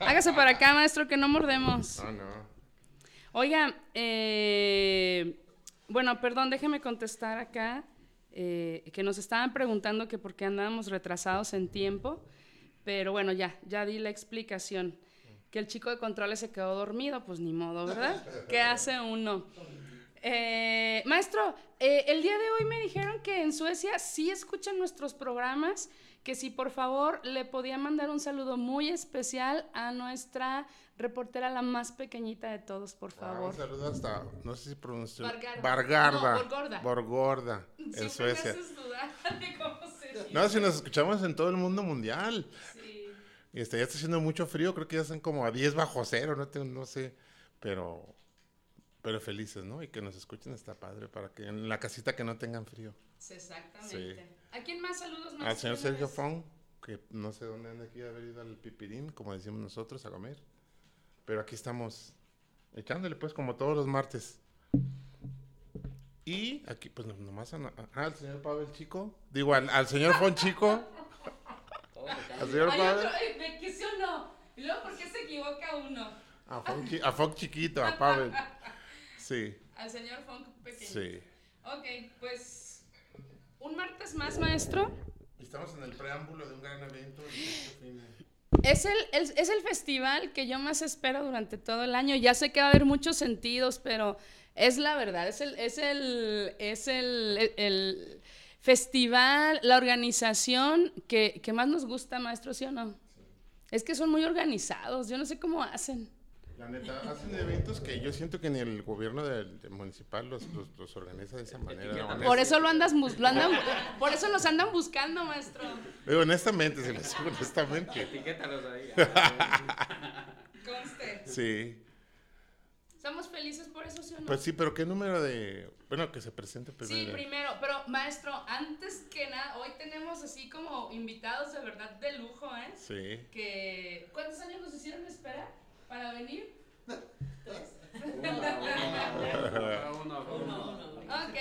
Hágase para acá, maestro, que no mordemos. No, no. Oiga, eh, bueno, perdón, déjeme contestar acá, eh, que nos estaban preguntando que por qué andábamos retrasados en tiempo, pero bueno, ya, ya di la explicación. Que el chico de controles se quedó dormido, pues ni modo, ¿verdad? ¿Qué hace uno? Eh, maestro, eh, el día de hoy me dijeron que en Suecia sí escuchan nuestros programas, que si por favor le podía mandar un saludo muy especial a nuestra reportera, la más pequeñita de todos, por Ah, favor. un saludo hasta, no sé si pronunció. Bargarda. No, Borgorda. Borgorda, en Siempre Suecia. me haces dudar de cómo se dice. No, si nos escuchamos en todo el mundo mundial. Sí. Y este, ya está haciendo mucho frío, creo que ya están como a 10 bajo cero, no, tengo- no sé. Pero, pero felices, ¿no? Y que nos escuchen está padre para que en la casita que no tengan frío. Sí, Exactamente. ¿A quién más saludos más? Al señor Sergio? Fong, que no sé dónde anda aquí, haber ido al pipirín, como decimos nosotros, a comer. Pero aquí estamos echándole, pues, como todos los martes. Y aquí, pues, no- nomás a- ah, al señor Pavel Chico. Digo, al, al señor Fon Chico. al señor Hay Pavel. otro, eh, ¿me que sí o no? Y luego, ¿por qué se equivoca uno? A Fon, Chi- a Fon Chiquito, a Pavel. Sí, Al señor Funk pequeño. sí. Ok, pues. Un martes más, maestro. Estamos en el preámbulo de un gran evento. de- Es el, el- es el festival que yo más espero durante todo el año. Ya sé que va a haber muchos sentidos, pero es la verdad. Es el, es el, es el, el- el festival, la organización que, que más nos gusta, maestro, ¿sí o no? Es que son muy organizados. Yo no sé cómo hacen. La neta, hacen eventos que yo siento que ni el gobierno del, del municipal los, los, los organiza de esa manera. Por eso lo andas, bus- lo andan, por eso los andan buscando, maestro. Digo, honestamente, se les digo honestamente. Etiquétalos ahí. Conste. Sí. ¿Estamos felices por eso, sí o no? Pues sí, pero ¿qué número de...? Bueno, que se presente primero. Sí, primero, pero maestro, antes que nada, hoy tenemos así como invitados de verdad de lujo, ¿eh? Sí. Que, ¿Cuántos años nos hicieron esperar para venir? Uno, uno. Ok.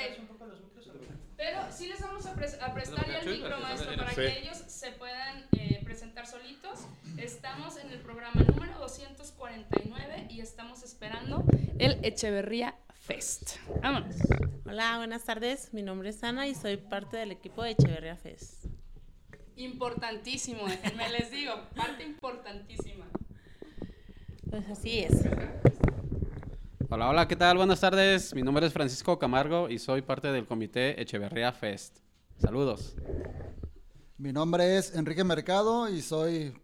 Pero sí les vamos a, pres- a prestar ya el micro, maestro, para que ellos se puedan eh, presentar solitos. Estamos en el programa número 249 y estamos esperando el Echeverría Fest. Vámonos. Hola, buenas tardes. Mi nombre es Ana y soy parte del equipo de Echeverría Fest. Importantísimo, me les digo, parte importantísima. Pues así es. Hola, hola, ¿qué tal? Buenas tardes. Mi nombre es Francisco Camargo y soy parte del comité Echeverría Fest. Saludos. Mi nombre es Enrique Mercado y soy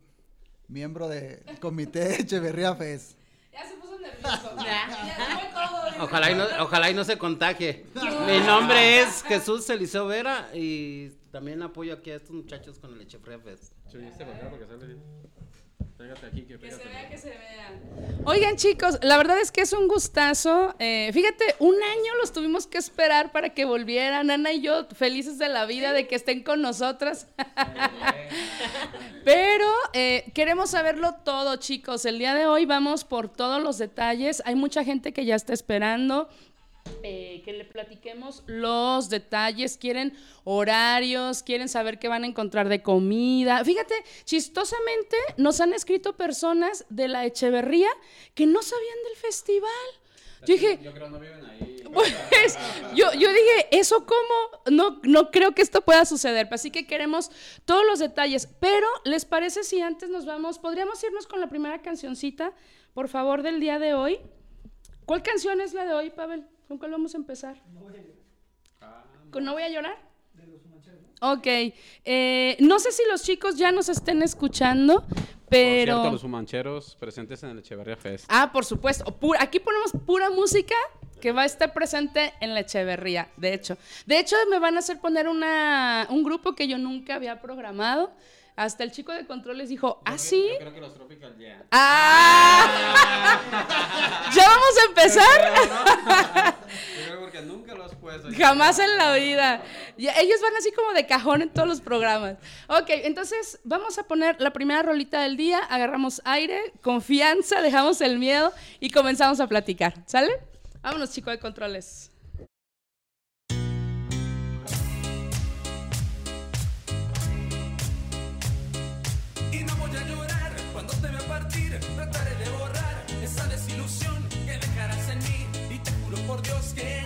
miembro del comité Echeverría Fest. Ya se puso nervioso. Ya, ya fue todo. Ojalá y, no, ojalá y no se contagie. Mi nombre es Jesús Eliseo Vera y también apoyo aquí a estos muchachos con el Echefría Fest. Que se vea, que se vea. Oigan, chicos, la verdad es que es un gustazo. Eh, fíjate, un año los tuvimos que esperar para que volvieran. Ana y yo, felices de la vida de que estén con nosotras. Pero eh, queremos saberlo todo, chicos. El día de hoy vamos por todos los detalles. Hay mucha gente que ya está esperando. Eh, que le platiquemos los detalles, quieren horarios, quieren saber qué van a encontrar de comida. Fíjate, chistosamente nos han escrito personas de la Echeverría que no sabían del festival. Yo dije, Yo creo no viven ahí. pues, yo, yo dije, ¿eso cómo? No, no creo que esto pueda suceder. Así que queremos todos los detalles. Pero, ¿les parece si antes nos vamos? ¿Podríamos irnos con la primera cancioncita, por favor, del día de hoy? ¿Cuál canción es la de hoy, Pavel? ¿Con cuál vamos a empezar? ¿Con No voy a llorar? Ok. Eh, no sé si los chicos ya nos estén escuchando, Por pero... cierto, los humancheros presentes en el Echeverría Fest. Ah, por supuesto. Pu- aquí ponemos pura música que va a estar presente en la Echeverría, de hecho. De hecho, me van a hacer poner una, un grupo que yo nunca había programado. Hasta el chico de controles dijo, ¿ah, sí? Yo creo que los Tropical ya. ¡Ah! ¿Ya vamos a empezar? Yo creo porque nunca lo has puesto. Jamás en la vida. Ellos van así como de cajón en todos los programas. Ok, entonces vamos a poner la primera rolita del día, agarramos aire, confianza, dejamos el miedo y comenzamos a platicar. ¿Sale? Vámonos, chico de controles. Trataré de borrar esa desilusión que dejarás en mí. Y te juro por Dios que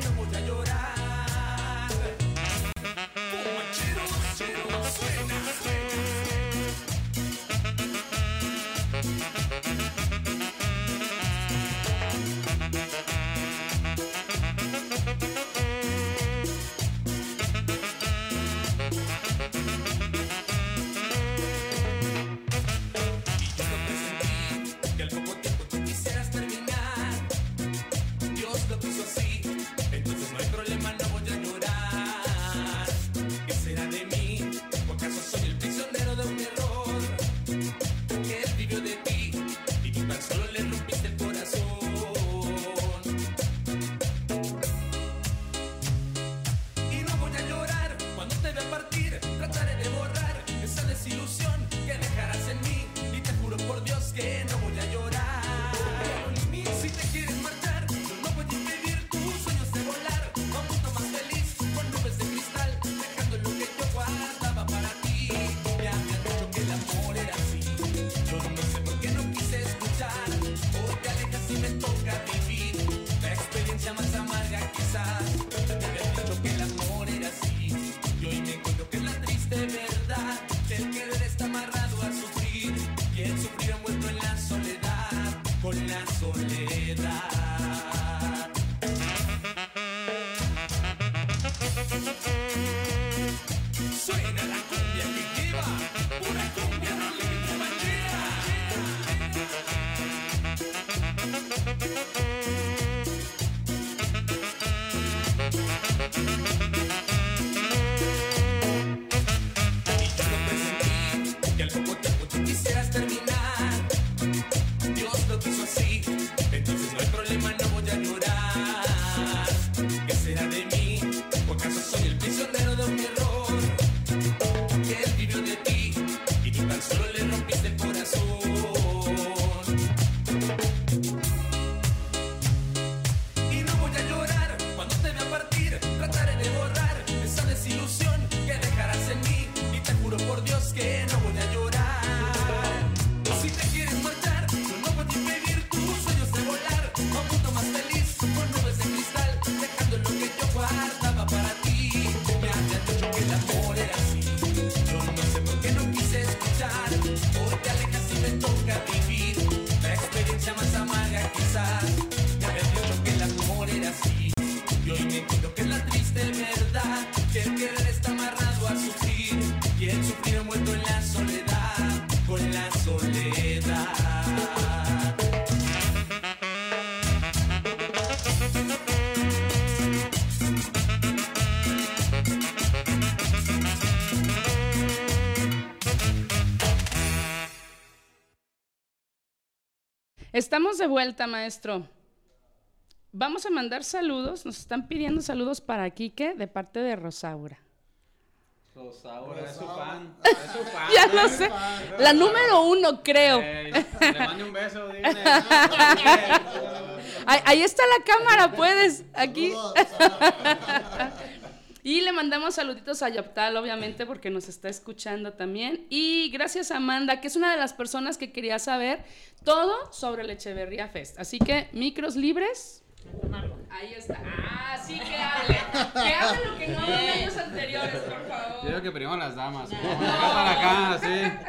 Estamos de vuelta, maestro. Vamos a mandar saludos. Nos están pidiendo saludos para Quique de parte de Rosaura. Rosaura, es su fan. Es su fan. Ya lo sé. La número uno, creo. Le mande un beso, dile. Ahí, ahí está la cámara, puedes. Aquí. Y le mandamos saluditos a Yoptal, obviamente, porque nos está escuchando también. Y gracias a Amanda, que es una de las personas que quería saber todo sobre el Echeverría Fest. Así que, micros libres. Ahí está. Ah, sí, que hable. Que hable lo que no en años anteriores, por Yo favor. digo que primero las damas. Venga para acá, sí.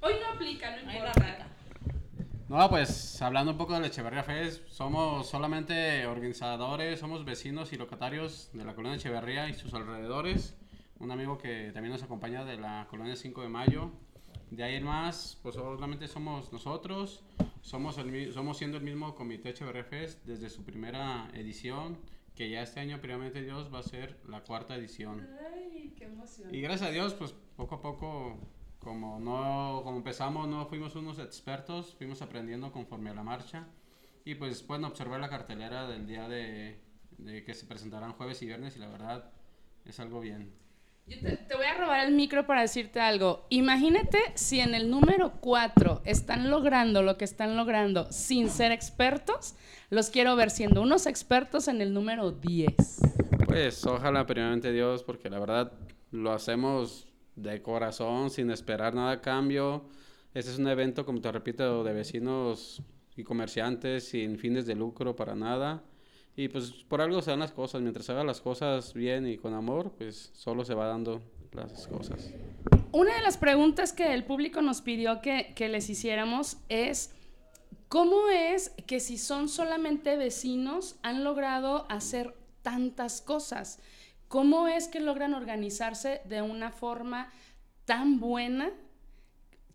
Hoy no aplica, no importa. No, pues hablando un poco del Echeverría Fest, somos solamente organizadores, somos vecinos y locatarios de la colonia Echeverría y sus alrededores. Un amigo que también nos acompaña de la colonia 5 de Mayo. De ahí en más, pues solamente somos nosotros, somos, el, somos siendo el mismo comité Echeverría Fest desde su primera edición, que ya este año, primeramente Dios, va a ser la cuarta edición. Ay, qué emoción. Y gracias a Dios, pues poco a poco como no, como empezamos, no fuimos unos expertos, fuimos aprendiendo conforme a la marcha. Y pues bueno, observé la cartelera del día de, de que se presentarán jueves y viernes y la verdad es algo bien. Yo te, te voy a robar el micro para decirte algo. Imagínate si en el número 4 están logrando lo que están logrando sin ser expertos, los quiero ver siendo unos expertos en el número 10. Pues ojalá primeramente Dios, porque la verdad lo hacemos de corazón, sin esperar nada a cambio. Este es un evento, como te repito, de vecinos y comerciantes, sin fines de lucro para nada. Y pues por algo se dan las cosas. Mientras haga las cosas bien y con amor, pues solo se va dando las cosas. Una de las preguntas que el público nos pidió que, que les hiciéramos es, ¿cómo es que si son solamente vecinos han logrado hacer tantas cosas? ¿Cómo es que logran organizarse de una forma tan buena,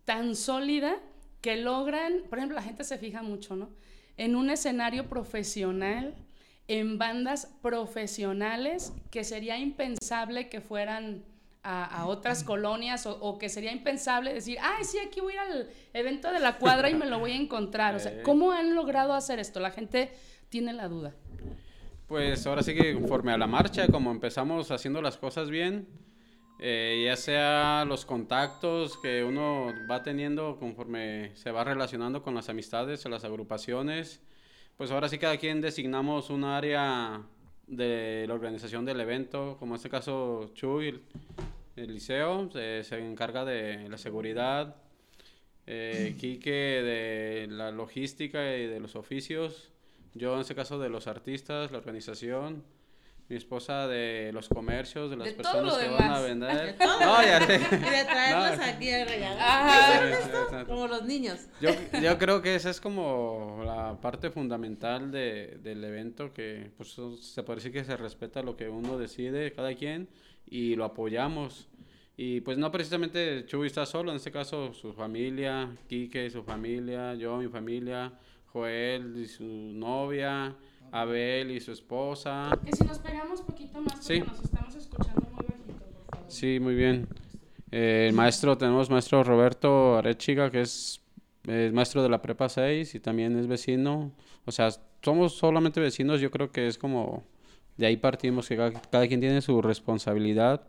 tan sólida, que logran, por ejemplo, la gente se fija mucho, ¿no? En un escenario profesional, en bandas profesionales, que sería impensable que fueran a, a otras colonias o, o que sería impensable decir, ay, sí, aquí voy a ir al evento de la cuadra y me lo voy a encontrar. O sea. ¿cómo han logrado hacer esto? La gente tiene la duda. Pues ahora sí que conforme a la marcha, como empezamos haciendo las cosas bien, eh, ya sea los contactos que uno va teniendo conforme se va relacionando con las amistades, las agrupaciones, pues ahora sí cada quien designamos un área de la organización del evento, como en este caso Chuy, el, liceo, se, se encarga de la seguridad, eh, Quique de la logística y de los oficios, yo en este caso de los artistas, la organización, mi esposa de los comercios, de las De personas que van a demás. vender. No, ya sé. Y de traerlos No. aquí a regalar. Como los niños. Yo, yo creo que esa es como la parte fundamental de, del evento, que pues se puede decir que se respeta lo que uno decide, cada quien, y lo apoyamos. Y pues no precisamente Chuy está solo, en este caso su familia, Quique su familia, yo, mi familia, Joel y su novia, Abel y su esposa. Que si nos pegamos poquito más porque Sí. nos estamos escuchando muy bajito, por favor. Sí, muy bien. Eh, el maestro, tenemos maestro Roberto Arechiga, que es, es maestro de la Prepa 6 y también es vecino. O sea, somos solamente vecinos, yo creo que es como de ahí partimos, que cada, cada quien tiene su responsabilidad.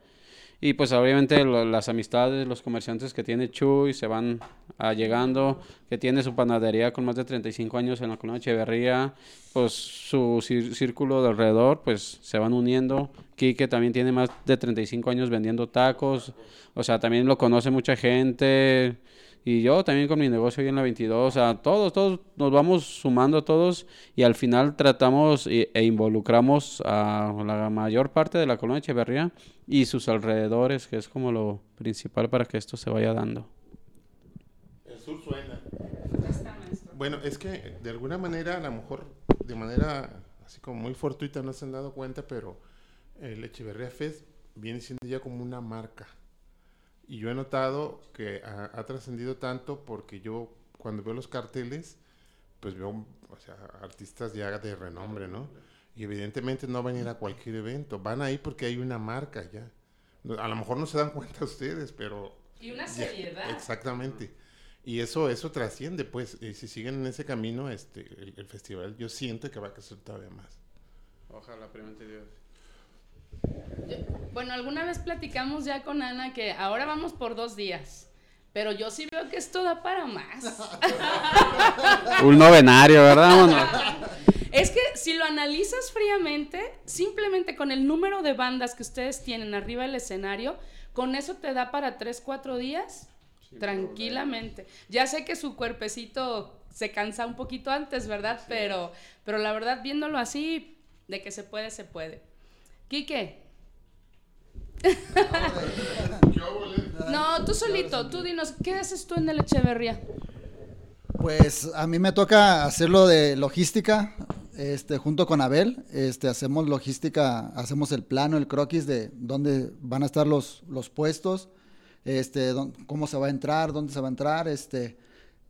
Y pues obviamente lo- las amistades, los comerciantes que tiene Chuy se van ah, llegando, que tiene su panadería con más de 35 años en la colonia Echeverría, pues su círculo de alrededor pues se van uniendo. Quique también tiene más de 35 años vendiendo tacos, o sea, también lo conoce mucha gente. Y yo también con mi negocio ahí en la 22, o sea, todos, todos nos vamos sumando todos y al final tratamos e, e involucramos a la mayor parte de la colonia Echeverría y sus alrededores, que es como lo principal para que esto se vaya dando. El sur suena. Bueno, es que de alguna manera, a lo mejor de manera así como muy fortuita, no se han dado cuenta, pero el Echeverría Fest viene siendo ya como una marca. Y yo he notado que ha, ha trascendido tanto porque yo cuando veo los carteles, pues veo o sea, artistas ya de renombre, ¿no? Y evidentemente no van a ir a cualquier evento, van ahí porque hay una marca ya. A lo mejor no se dan cuenta ustedes, pero Y una ya, seriedad. Exactamente. Y eso, eso trasciende, pues, y si siguen en ese camino, este, el, el festival, yo siento que va a crecer todavía más. Ojalá, primeramente Dios. Bueno, alguna vez platicamos ya con Ana que ahora vamos por dos días. Pero yo sí veo que esto da para más. Un novenario, ¿verdad? Vámonos. Es que si lo analizas fríamente, simplemente con el número de bandas que ustedes tienen arriba del escenario, con eso te da para tres, cuatro días tranquilamente. Ya sé que su cuerpecito se cansa un poquito antes, ¿verdad? Pero, pero la verdad, viéndolo así, de que se puede, se puede. Quique. No, tú solito, tú dinos, ¿qué haces tú en el Echeverría? Pues a mí me toca hacerlo de logística, este, junto con Abel, este, hacemos logística, hacemos el plano, el croquis de dónde van a estar los, los puestos, este, cómo se va a entrar, dónde se va a entrar, este,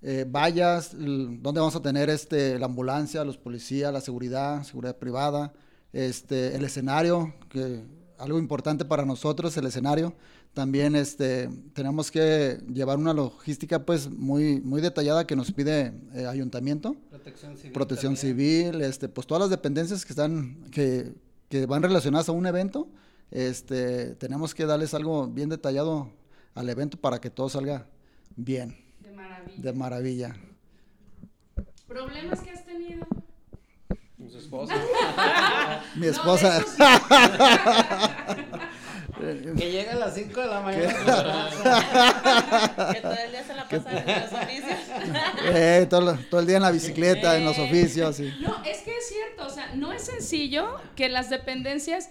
eh, vallas, dónde vamos a tener este, la ambulancia, los policías, la seguridad, seguridad privada, este, el escenario, que algo importante para nosotros, el escenario. También este, tenemos que llevar una logística pues muy, muy detallada que nos pide eh, ayuntamiento, Protección civil. protección también. civil, este, pues todas las dependencias que están, que, que van relacionadas a un evento, este, tenemos que darles algo bien detallado al evento para que todo salga bien, De maravilla. de maravilla. ¿Problemas que has tenido? Esposa. Mi No, esposa. Que llega a las 5 de la mañana. Que todo el día se la pasan en los oficios. eh, todo, el día en la bicicleta, en los oficios. y- No, es que es cierto, o sea, no es sencillo que las dependencias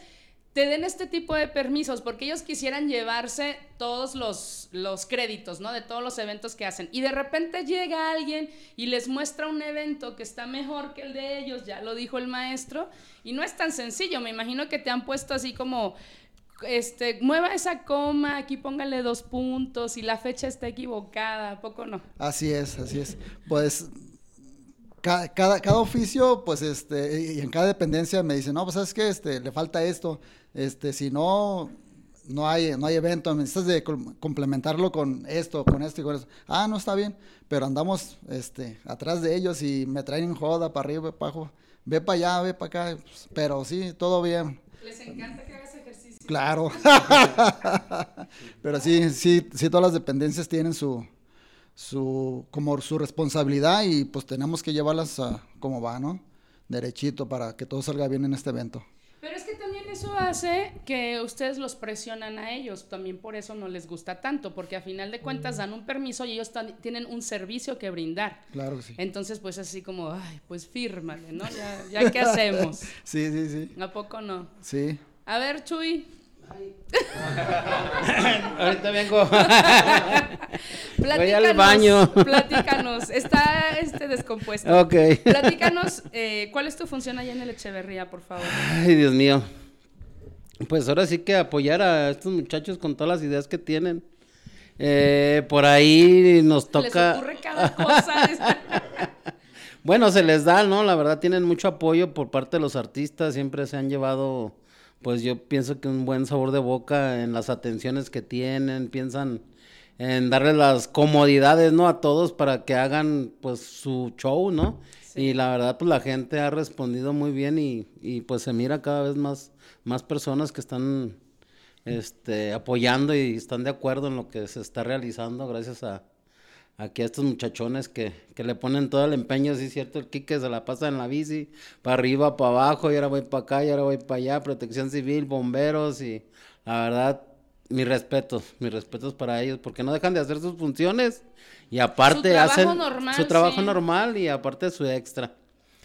te den este tipo de permisos, porque ellos quisieran llevarse todos los, los créditos, ¿no? De todos los eventos que hacen. Y de repente llega alguien y les muestra un evento que está mejor que el de ellos, ya lo dijo el maestro, y no es tan sencillo, me imagino que te han puesto así como... Este, mueva esa coma, aquí póngale dos puntos y la fecha está equivocada, ¿a poco no? Así es, así es. Pues ca- cada, cada oficio, pues este, y en cada dependencia me dicen, no, pues sabes que este, le falta esto, este, si no, no hay, no hay evento, necesitas de com- complementarlo con esto, con esto y con eso. Ah, no está bien, pero andamos este, atrás de ellos y me traen en joda para arriba, para abajo. Ve para allá, ve para acá, pues, pero sí, todo bien. Les encanta que hagas ejercicio. Claro. Pero sí, sí, sí, todas las dependencias tienen su, su, como su responsabilidad y pues tenemos que llevarlas a como va, ¿no? Derechito para que todo salga bien en este evento. Pero es que también eso hace que ustedes los presionan a ellos, también por eso no les gusta tanto, porque a final de cuentas dan un permiso y ellos tienen un servicio que brindar. Claro que sí. Entonces, pues así como, ay, pues fírmale, ¿no? Ya, ya qué hacemos. Sí, sí, sí. ¿A poco no? Sí. A ver, Chuy, Ahorita vengo. platícanos. al baño. Platícanos. Está este descompuesto. ok. Platícanos, eh, ¿cuál es tu función allá en el Echeverría, por favor? Ay, Dios mío. Pues ahora sí que apoyar a estos muchachos con todas las ideas que tienen. Eh, por ahí nos Les toca. ocurre cada cosa. Bueno, se les da, ¿no? La verdad tienen mucho apoyo por parte de los artistas, siempre se han llevado, pues yo pienso que un buen sabor de boca en las atenciones que tienen, piensan en darles las comodidades, ¿no? A todos para que hagan, pues, su show, ¿no? Y la verdad, pues la gente ha respondido muy bien y, y pues se mira cada vez más, más personas que están, este, apoyando y están de acuerdo en lo que se está realizando gracias a, aquí a estos muchachones que, que le ponen todo el empeño, sí es cierto, el Quique se la pasa en la bici, para arriba, para abajo, y ahora voy para acá, y ahora voy para allá, protección civil, bomberos, y la verdad, mis respetos, mis respetos para ellos, porque no dejan de hacer sus funciones, y aparte hacen normal, su trabajo sí. normal, y aparte su extra.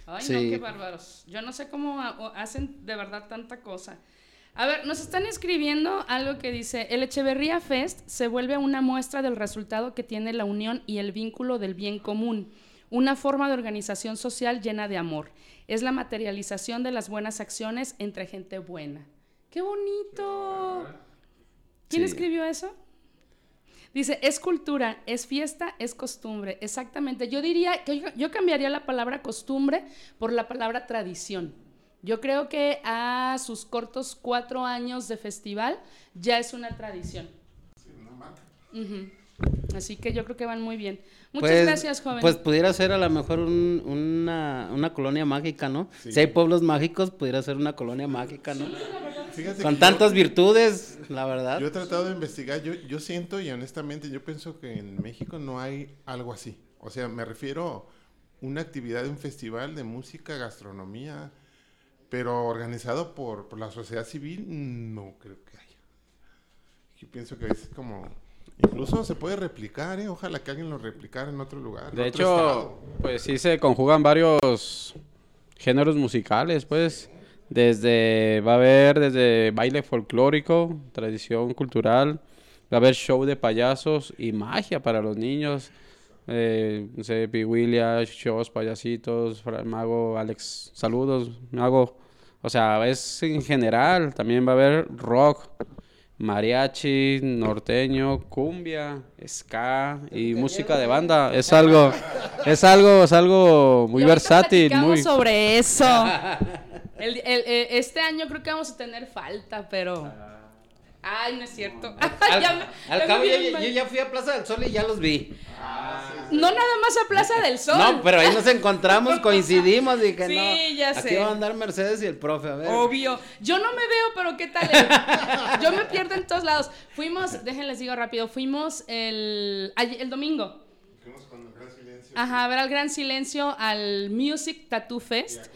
Ay, Sí. no, qué bárbaros. Yo no sé cómo hacen de verdad tanta cosa. A ver, nos están escribiendo algo que dice, el Echeverría Fest se vuelve una muestra del resultado que tiene la unión y el vínculo del bien común, una forma de organización social llena de amor. Es la materialización de las buenas acciones entre gente buena. ¡Qué bonito! ¿Quién Sí. escribió eso? Dice, es cultura, es fiesta, es costumbre. Exactamente. Yo diría que yo, yo cambiaría la palabra costumbre por la palabra tradición. Yo creo que a sus cortos cuatro años de festival ya es una tradición. Ujú. Así que yo creo que van muy bien. Muchas Pues- gracias, joven. Pues pudiera ser a lo mejor un- una, una colonia mágica, ¿no? Si hay pueblos mágicos, pudiera ser una colonia mágica, ¿no? Con tantas yo- virtudes, la verdad. Yo he tratado de investigar, yo, yo siento y honestamente yo pienso que en México no hay algo así. O sea, me refiero a una actividad de un festival de música, gastronomía, pero organizado por, por la sociedad civil, no creo que haya. Yo pienso que es como... Incluso se puede replicar, ¿eh? Ojalá que alguien lo replicara en otro lugar. De otro hecho, estado. pues sí se conjugan varios géneros musicales, pues. Desde, va a haber desde baile folclórico, tradición cultural, va a haber show de payasos y magia para los niños. Eh, no sé, Piguilia, shows, payasitos, Mago, Alex, saludos, Mago. O sea, es en general, también va a haber rock, mariachi, norteño, cumbia, ska y música de banda. Es algo, es algo, es algo muy versátil, muy. sobre eso. El- el- eh, este año creo que vamos a tener falta, pero Ay, no es cierto. Al, Ya me- al ya me cabo, yo, ya fui a Plaza del Sol y ya los vi. No nada más a Plaza del Sol. No, pero ahí nos encontramos, coincidimos y que Sí, no. ya aquí sé. va a andar Mercedes y el profe, a ver. Obvio. Yo no me veo, pero ¿qué tal? el- Yo me pierdo en todos lados. Fuimos, déjenles digo rápido, fuimos el, el domingo. Fuimos con el gran silencio. Ajá, a ver al Gran Silencio, al Music Tattoo Fest.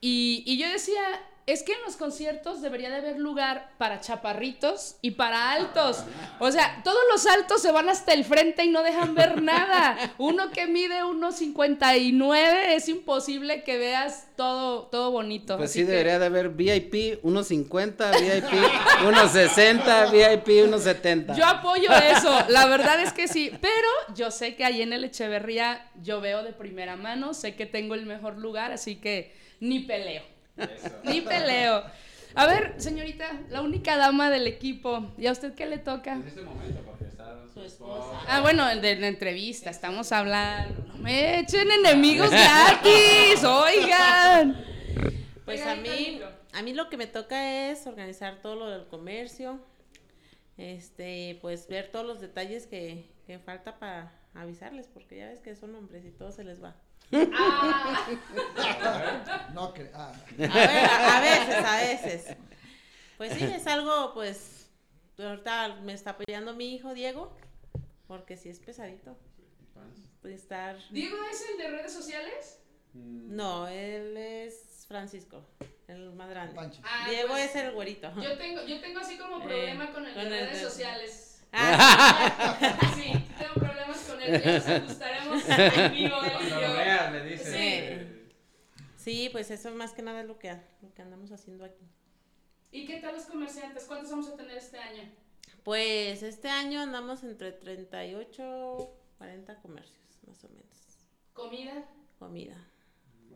Y, y yo decía, es que en los conciertos debería de haber lugar para chaparritos y para altos. O sea, todos los altos se van hasta el frente y no dejan ver nada. Uno que mide 1.59 es imposible que veas todo, todo bonito. Pues Así sí, que- debería de haber VIP 1.50, VIP 1.60, VIP 1.70. Yo apoyo eso, la verdad es que sí, pero yo sé que ahí en el Echeverría yo veo de primera mano, sé que tengo el mejor lugar, así que ni peleo, ni peleo. A ver, señorita, la única dama del equipo, ¿y a usted qué le toca? En este momento, porque está Su esposa. Ah, bueno, el de la entrevista, estamos hablando. No me echen enemigos gratis, oigan. Pues a mí, a mí lo que me toca es organizar todo lo del comercio, este, pues ver todos los detalles que, que falta para avisarles, porque ya ves que son hombres y todo se les va. No, cre- ah, A, ver, a, veces, a veces. Pues sí, es algo, pues, ahorita me está apoyando mi hijo Diego, porque sí es pesadito. Pues estar... ¿Diego es el de redes sociales? No, él es Francisco, el más grande. Pancho. Ah, Diego pues, es el güerito. Yo tengo, yo tengo así como Eh, problema con el de el redes de- sociales. Ah, Sí, tengo problemas con él. Ya nos ajustaremos en vivo él y Cuando veas, le dices. Sí. eh, sí, pues eso más que nada es lo que, lo que andamos haciendo aquí. ¿Y qué tal los comerciantes? ¿Cuántos vamos a tener este año? Pues este año andamos entre 38, 40 comercios, más o menos. ¿Comida? Comida.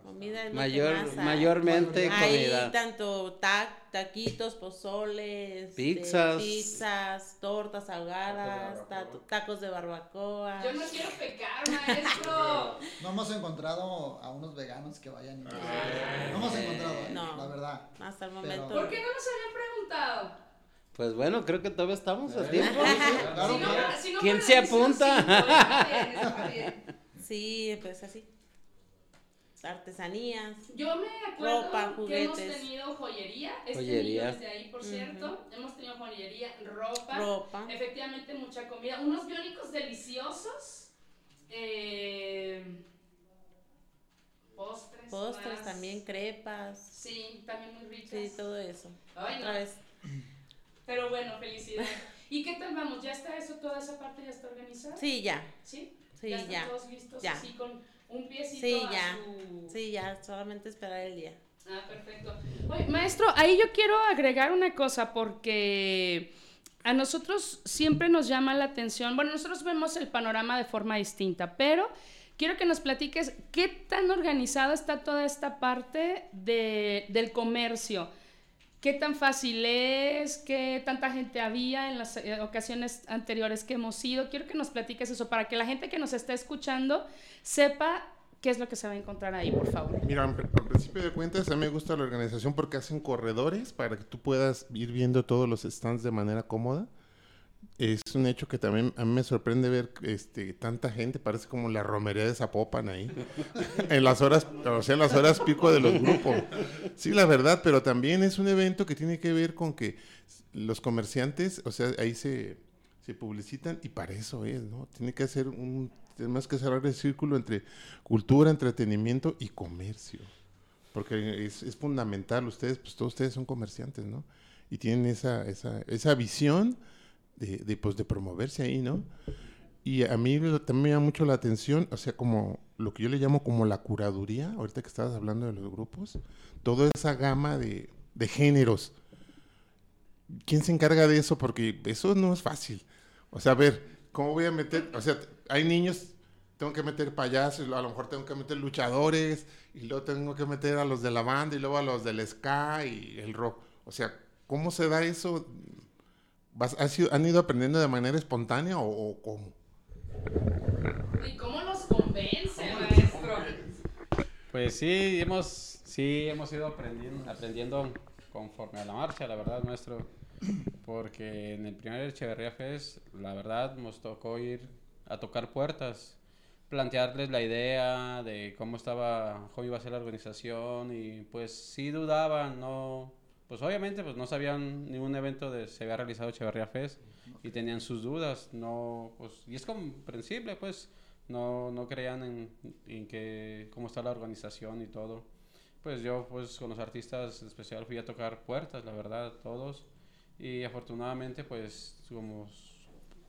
Comida es lo Mayor, que más hay. mayormente Hay comida. tanto ta- taquitos, pozoles, Pizzas. eh, pizzas, tortas ahogadas, ta- tacos de barbacoa. Yo no quiero pecar, maestro. No hemos encontrado a unos veganos que vayan. No hemos encontrado, ¿eh? No. La verdad. Hasta el Pero- momento. ¿Por qué no nos habían preguntado? Pues bueno, creo que todavía estamos a tiempo. Claro, Si no, claro. si no ¿Quién se apunta? cinco, está bien, está bien. Sí, pues así. Artesanías. Yo me acuerdo Ropa, que hemos juguetes. tenido joyería. Este Joyería. niño es de ahí, por cierto. Hemos tenido joyería, ropa. Ropa. Efectivamente, mucha comida. Unos biónicos deliciosos. Eh, postres. Postres más. también, crepas. Sí, también muy ricas. Sí, todo eso. Ay, Otra no. vez. Pero bueno, felicidad. ¿Y qué tal vamos? ¿Ya está eso, toda esa parte ya está organizada? Sí, ya. ¿Sí? Sí, ¿Ya están ya. todos listos Ya. así con un piecito Sí, a ya. su... Sí, ya. Solamente esperar el día. Ah, perfecto. Oye, maestro, ahí yo quiero agregar una cosa porque a nosotros siempre nos llama la atención, bueno, nosotros vemos el panorama de forma distinta, pero quiero que nos platiques qué tan organizada está toda esta parte de, del comercio. ¿Qué tan fácil es? ¿Qué tanta gente había en las eh, ocasiones anteriores que hemos ido? Quiero que nos platiques eso para que la gente que nos está escuchando sepa qué es lo que se va a encontrar ahí, por favor. Mira, al pr- al principio de cuentas, a mí me gusta la organización porque hacen corredores para que tú puedas ir viendo todos los stands de manera cómoda. Es un hecho que también a mí me sorprende ver este, tanta gente, parece como la romería de Zapopan ahí, en las horas, o sea, en las horas pico de los grupos. Sí, la verdad, pero también es un evento que tiene que ver con que los comerciantes, o sea, ahí se, se publicitan y para eso es, ¿no? Tiene que hacer un, tenemos que cerrar el círculo entre cultura, entretenimiento y comercio. Porque es, es fundamental, ustedes, pues todos ustedes son comerciantes, ¿no? Y tienen esa, esa, esa visión de, de, pues, de promoverse ahí, ¿no? Y a mí también me llama mucho la atención, o sea, como lo que yo le llamo como la curaduría, ahorita que estabas hablando de los grupos, toda esa gama de, de géneros. ¿Quién se encarga de eso? Porque eso no es fácil. O sea, a ver, ¿cómo voy a meter? O sea, hay niños, tengo que meter payasos, a lo mejor tengo que meter luchadores, y luego tengo que meter a los de la banda, y luego a los del ska y el rock. O sea, ¿cómo se da eso? ¿Vas- has ¿Han ido aprendiendo de manera espontánea o, o cómo? ¿Y cómo los convence, maestro? Pues sí, hemos, sí, hemos ido aprendiendo, aprendiendo conforme a la marcha, la verdad, nuestro. porque en el primer Echeverría Fest, la verdad, nos tocó ir a tocar puertas, plantearles la idea de cómo estaba, cómo iba a ser la organización y pues sí dudaban, no, pues obviamente pues no sabían ningún evento de se había realizado Echeverría Fest y tenían sus dudas, no, pues y es comprensible, pues no, no creían en, en que cómo está la organización y todo. Pues yo pues con los artistas en especial fui a tocar puertas, la verdad, todos. Y afortunadamente pues como,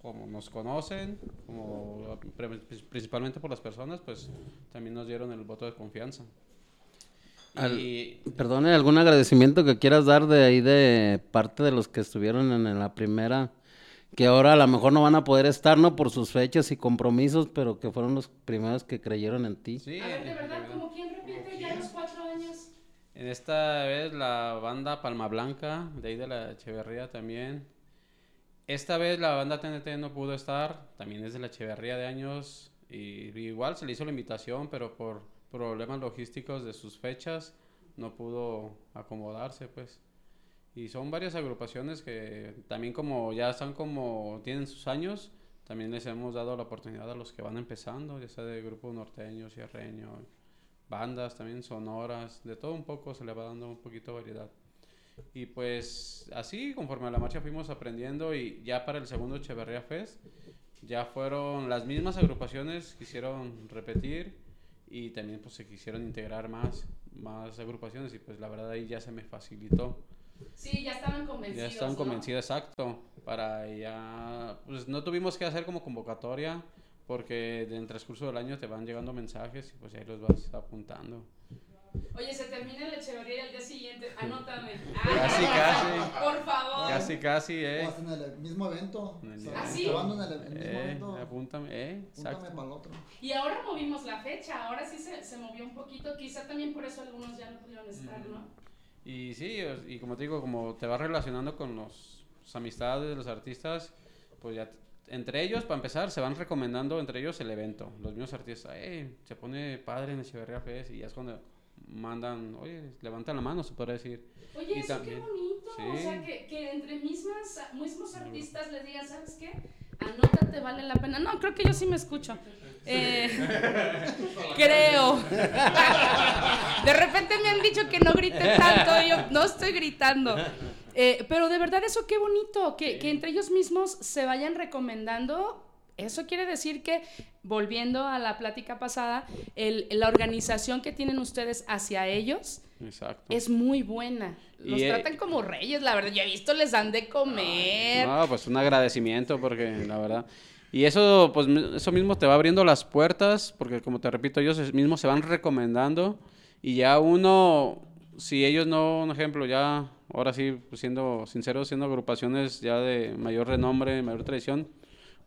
como nos conocen, como principalmente por las personas, pues también nos dieron el voto de confianza. Al- Y Perdón, ¿hay ¿algún agradecimiento que quieras dar de ahí de parte de los que estuvieron en, en la primera? Que ahora a lo mejor no van a poder estar, ¿no? Por sus fechas y compromisos, pero que fueron los primeros que creyeron en ti. sí, A ver, de eh, verdad, eh, como quien repite ya los cuatro años. En esta vez la banda Palma Blanca, de ahí de la Echeverría también. Esta vez la banda TNT no pudo estar, también es de la Echeverría de años. Y igual se le hizo la invitación, pero por problemas logísticos de sus fechas no pudo acomodarse, pues. Y son varias agrupaciones que también como ya están como tienen sus años, también les hemos dado la oportunidad a los que van empezando, ya sea de grupo norteño, sierreño, bandas también sonoras, de todo un poco se le va dando un poquito variedad. Y pues así, conforme a la marcha fuimos aprendiendo y ya para el segundo Echeverría Fest, ya fueron las mismas agrupaciones quisieron repetir y también pues se quisieron integrar más, más agrupaciones y pues la verdad ahí ya se me facilitó. Sí, ya estaban convencidos. Ya estaban ¿no? convencidas, exacto. Para ya, pues no tuvimos que hacer como convocatoria, porque en el transcurso del año te van llegando mensajes y pues ahí los vas apuntando. Oye, se termina el Echeverría y al día siguiente, anótame. Casi, casi. Por favor. Casi, casi, eh. O hasta en el mismo evento. En el- o sea, ¿Ah, sí? en el, el mismo Eh, evento. apúntame, eh, Apúntame exacto. para el otro. Y ahora movimos la fecha, ahora sí se, se movió un poquito, quizá también por eso algunos ya no pudieron estar, ¿no? Y sí, y como te digo, como te vas relacionando con los, las amistades de los artistas, pues ya entre ellos, para empezar, se van recomendando entre ellos el evento. Los mismos artistas, eh, se pone padre en Echeverría Fest y ya es cuando mandan, oye, levantan la mano, se podría decir. Oye, Y eso también- qué bonito, o sea, que, que entre mismas, mismos artistas les digan, ¿sabes qué? Anótate, vale la pena. No, creo que yo sí me escucho. Eh, creo. De repente me han dicho que no grite tanto, y yo no estoy gritando. Eh, pero de verdad eso qué bonito, que, que entre ellos mismos se vayan recomendando. Eso quiere decir que, volviendo a la plática pasada, el- la organización que tienen ustedes hacia ellos Exacto. es muy buena. Los Y, eh, tratan como reyes, la verdad. Yo he visto, les dan de comer. No, pues un agradecimiento porque la verdad. Y eso, pues eso mismo te va abriendo las puertas porque como te repito, ellos mismos se van recomendando y ya uno, si ellos no, un ejemplo, ya, ahora sí, pues, siendo sinceros, siendo agrupaciones ya de mayor renombre, mayor tradición,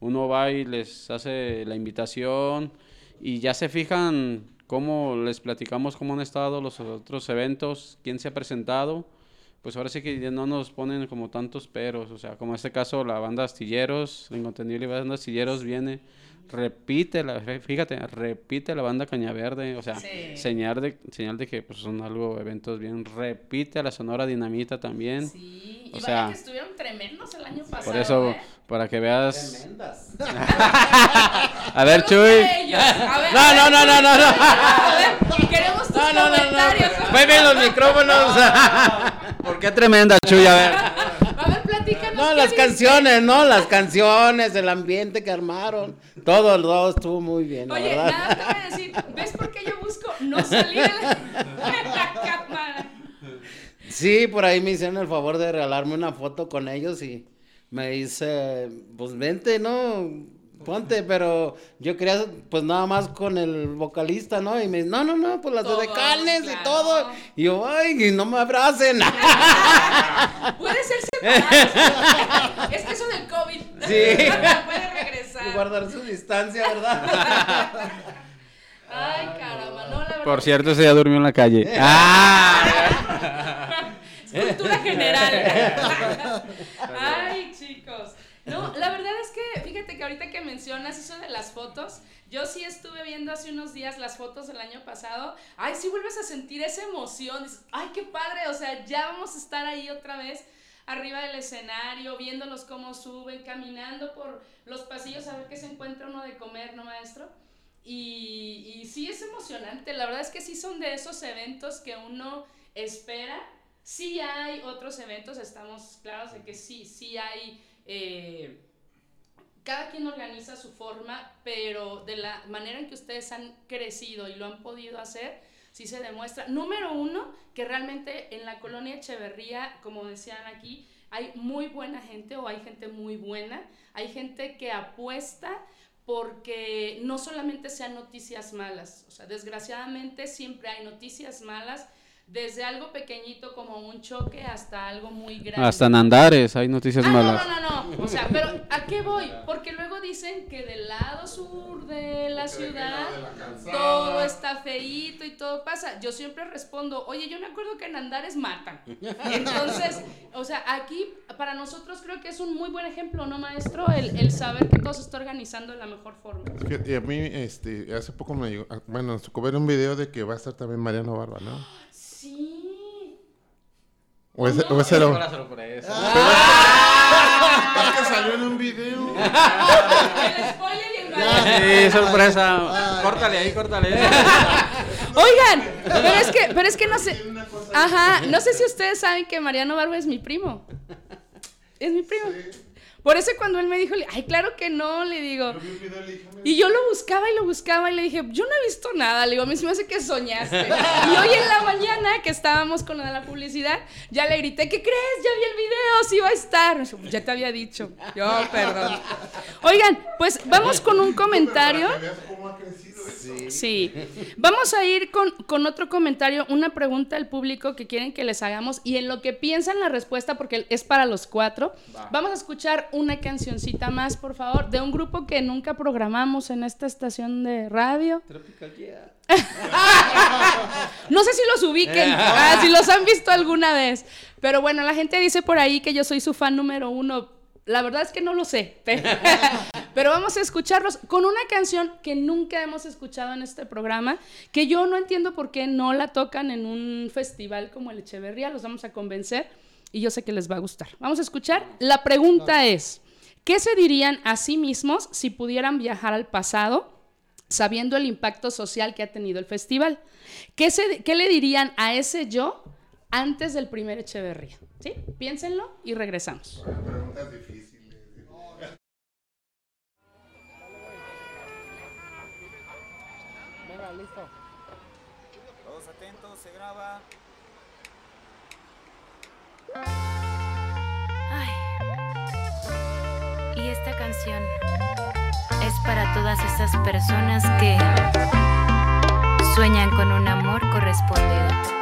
uno va y les hace la invitación y ya se fijan cómo les platicamos cómo han estado los otros eventos, quién se ha presentado pues ahora sí que ya no nos ponen como tantos peros, o sea, como en este caso la banda Astilleros, la incontenible banda Astilleros viene, repite, la, fí- fíjate, repite la banda Cañaverde, o sea, Sí. señal, de, señal de que pues, son algo, eventos bien, repite a la Sonora Dinamita también, Sí, y O sea, que estuvieron tremendos el año pasado. por eso, ¿eh? Para que veas... Tremendas. A ver, No Chuy. No, no, no, no, no, no. A ver, queremos tus No, no, no, no. comentarios. Muy bien los micrófonos. ¿Por qué tremenda, Chuy? A ver. A ver, platícanos. No, ¿qué las canciones, ¿no? Las canciones, el ambiente que armaron. Todo, todo estuvo muy bien, Oye, verdad. nada te voy a decir. ¿Ves por qué yo busco no salir de la, de la cámara? Sí, por ahí me hicieron el favor de regalarme una foto con ellos y me dice, pues vente, ¿no? Ponte, pero yo quería, pues nada más con el vocalista, ¿no? Y me dice, no, no, no, pues las de Decanes y todo. Y yo, ay, y no me abracen. Puede ser separado. es que eso del COVID. Sí. Puede regresar. Guardar su distancia, ¿verdad? Ay, caramba, no, la verdad. Por cierto, ese día durmió en la calle. ¡Ah! Es cultura general. Ay, chicos. No, la verdad es que, fíjate que ahorita que mencionas eso de las fotos, yo sí estuve viendo hace unos días las fotos del año pasado. Ay, sí vuelves a sentir esa emoción. Dices, ay, qué padre, o sea, ya vamos a estar ahí otra vez. arriba del escenario, viéndolos cómo suben, caminando por los pasillos a ver qué se encuentra uno de comer, ¿no, maestro? Y, y sí es emocionante, la verdad es que sí son de esos eventos que uno espera. Sí hay otros eventos, estamos claros de que sí, sí hay... eh, cada quien organiza su forma, pero de la manera en que ustedes han crecido y lo han podido hacer, sí se demuestra. Número uno, que realmente en la colonia Echeverría, como decían aquí, hay muy buena gente o hay gente muy buena, hay gente que apuesta porque no solamente sean noticias malas, o sea, desgraciadamente siempre hay noticias malas, desde algo pequeñito como un choque hasta algo muy grande. Hasta en Andares hay noticias Ah, malas. No, no, no, no. O sea, pero ¿a qué voy? Porque luego dicen que del lado sur de la ciudad todo está feíto y todo pasa. Yo siempre respondo, oye, yo me acuerdo que en Andares matan. Entonces, o sea, aquí para nosotros creo que es un muy buen ejemplo, ¿no, maestro? El, el saber que todo se está organizando de la mejor forma. Y a mí, este, hace poco me llegó, ah, bueno, nos tocó ver un video de que va a estar también Mariano Barba, ¿no? Sí. O ese, o ese era un- Una sorpresa. Salió en un video. El spoiler y el Sí, balance. sorpresa. Córtale ahí, córtale. Oigan, pero es que, pero es que no sé. Ajá, no sé si ustedes saben que Mariano Barba es mi primo. Es mi primo. Por eso cuando él me dijo, le- ay, claro que no, le digo. Y yo lo buscaba y lo buscaba y le dije, yo no he visto nada. Le digo, a mí se me hace que soñaste. Y hoy en la mañana que estábamos con la publicidad, ya le grité, ¿qué crees? Ya vi el video, sí va a estar. Dijo, Ya te había dicho. Yo, perdón. Oigan, pues vamos con un comentario. Para Sí. Vamos a ir con, con otro comentario, una pregunta al público que quieren que les hagamos y en lo que piensan la respuesta, porque es para los cuatro, vamos a escuchar una cancioncita más, por favor, de un grupo que nunca programamos en esta estación de radio. No sé si los ubiquen, ah, si los han visto alguna vez. Pero bueno, la gente dice por ahí que yo soy su fan número uno. La verdad es que no lo sé. Pero, pero vamos a escucharlos con una canción que nunca hemos escuchado en este programa, que yo no entiendo por qué no la tocan en un festival como el Echeverría. Los vamos a convencer y yo sé que les va a gustar. Vamos a escuchar. La pregunta es, ¿qué se dirían a sí mismos si pudieran viajar al pasado? sabiendo el impacto social que ha tenido el festival. ¿Qué, se- qué le dirían a ese yo antes del primer Echeverría? ¿Sí? Piénsenlo y regresamos. Preguntas difíciles. Todos atentos, se graba. Ay. Y esta canción es para todas esas personas que sueñan con un amor correspondido.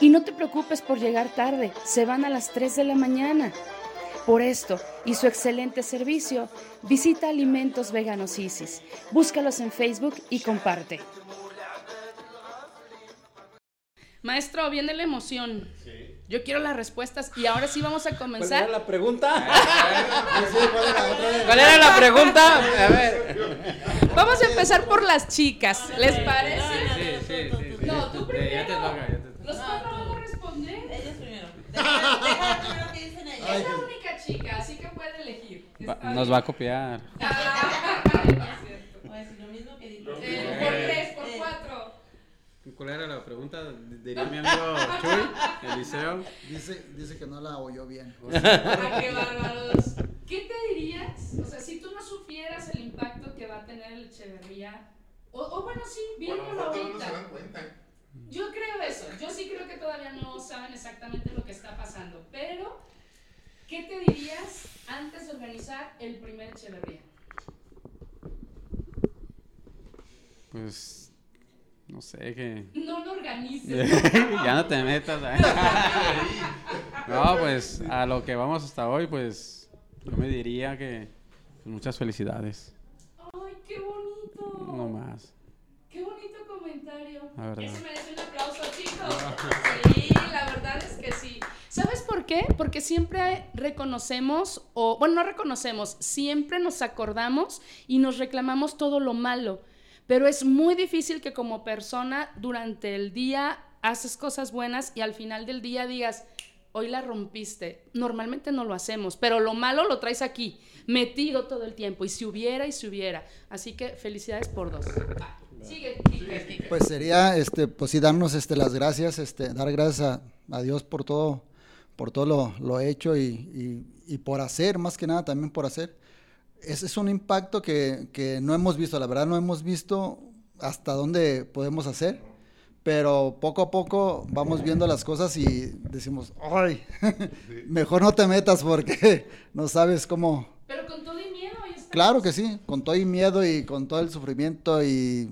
Y no te preocupes por llegar tarde, se van a las 3 de la mañana. Por esto y su excelente servicio, visita Alimentos Veganos Isis. Búscalos en Facebook y comparte. Maestro, viene la emoción. Yo quiero las respuestas y ahora sí vamos a ¿Cuál era comenzar. pregunta? ¿cuál era la otra? ¿Cuál era la pregunta? A ver. Vamos a empezar por las chicas. ¿Les parece? Sí, sí, sí. sí. No, tú primero. toca, ya te toca. ¿Los cuatro vamos a responder? Ellos primero. Deja, deja primero que dicen ellos. Es la única chica, así que puede elegir. Va- Nos bien. va a copiar. Ah, es cierto. Voy a decir lo mismo que dije. Eh, por tres, por cuatro. ¿Cuál era la pregunta? Diría mi amigo Chuy, Eliseo. Dice, dice que no la oyó bien. Ah, qué bárbaros. ¿Qué te dirías? O sea, si tú no supieras el impacto que va a tener el Echeverría, o, o bueno, sí, Bueno, viéndolo nosotros no se ahorita. dan cuenta. Yo creo eso. Yo sí creo que todavía no saben exactamente lo que está pasando. Pero, ¿qué te dirías antes de organizar el primer Echeverría? Pues. No sé, que. No lo organices. ya no te metas. ¿eh? no, pues a lo que vamos hasta hoy, pues. Yo me diría que. pues, muchas felicidades. ¡Ay, qué bonito! No más. ¡Qué bonito comentario! Ese merece un aplauso, chicos. Sí, la verdad es que sí. ¿Sabes por qué? Porque siempre reconocemos, o bueno, no reconocemos, siempre nos acordamos y nos reclamamos todo lo malo. Pero es muy difícil que como persona durante el día haces cosas buenas y al final del día digas, hoy la rompiste. Normalmente no lo hacemos, pero lo malo lo traes aquí, metido todo el tiempo. Y si hubiera y si hubiera. Así que felicidades por dos. Pues sería, este, pues sí, darnos este, las gracias, este, dar gracias a, a Dios por todo, por todo lo, lo hecho y, y- y por hacer, más que nada también por hacer. Ese es un impacto que, que no hemos visto, la verdad no hemos visto hasta dónde podemos hacer, pero poco a poco vamos viendo las cosas y decimos, ay, mejor no te metas porque no sabes cómo, Pero con todo y miedo. Claro que sí, con todo y miedo y con todo el sufrimiento y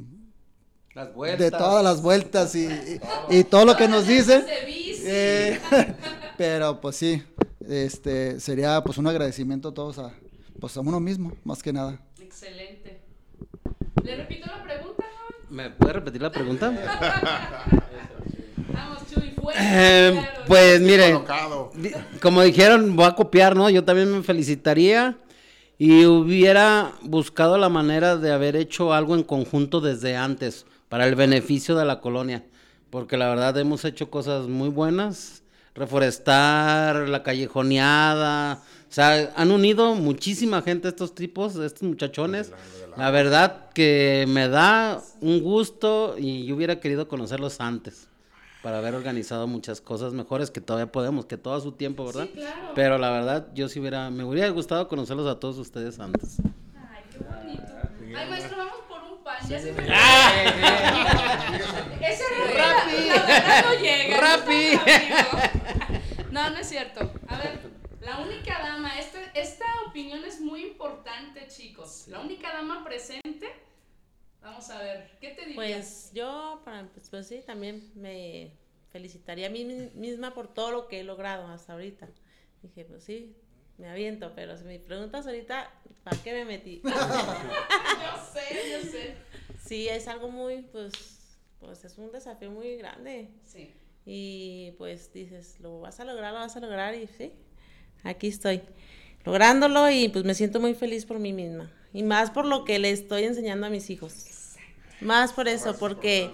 Las vueltas. de todas las vueltas y, y- y todo lo que nos dicen. Eh, pero pues sí, este sería pues un agradecimiento a todos a pues a uno mismo, más que nada. Excelente. Le repito la pregunta, ¿no? ¿Me puede repetir la pregunta? Vamos, Chuy, fuera. Eh, claro. pues mire, como dijeron, voy a copiar, ¿no? Yo también me felicitaría y hubiera buscado la manera de haber hecho algo en conjunto desde antes para el beneficio de la colonia, porque la verdad hemos hecho cosas muy buenas, reforestar, la callejoneada, o sea, han unido muchísima gente estos tipos, estos muchachones. La verdad que me da un gusto y yo hubiera querido conocerlos antes para haber organizado muchas cosas mejores que todavía podemos, que todo a su tiempo, ¿verdad? Sí, claro. Pero la verdad, yo sí hubiera, me hubiera gustado conocerlos a todos ustedes antes. Ay, qué bonito. Ay, maestro, vamos Ya se me Ese Rappi. la verdad no llega. no. No, no es cierto. A ver, la única dama, esta, esta opinión es muy importante, chicos. La única dama presente. Vamos a ver, ¿qué te dirías? Pues yo, para, pues, pues sí, también me felicitaría a mí mi- misma por todo lo que he logrado hasta ahorita. Dije, pues sí, me aviento, pero si me preguntas ahorita, ¿para qué me metí? yo sé, yo sé. sí, es algo muy, pues, pues es un desafío muy grande. Sí. Y pues dices, lo vas a lograr, lo vas a lograr y sí, aquí estoy, lográndolo y pues me siento muy feliz por mí misma. Y más por lo que le estoy enseñando a mis hijos. Más por eso, porque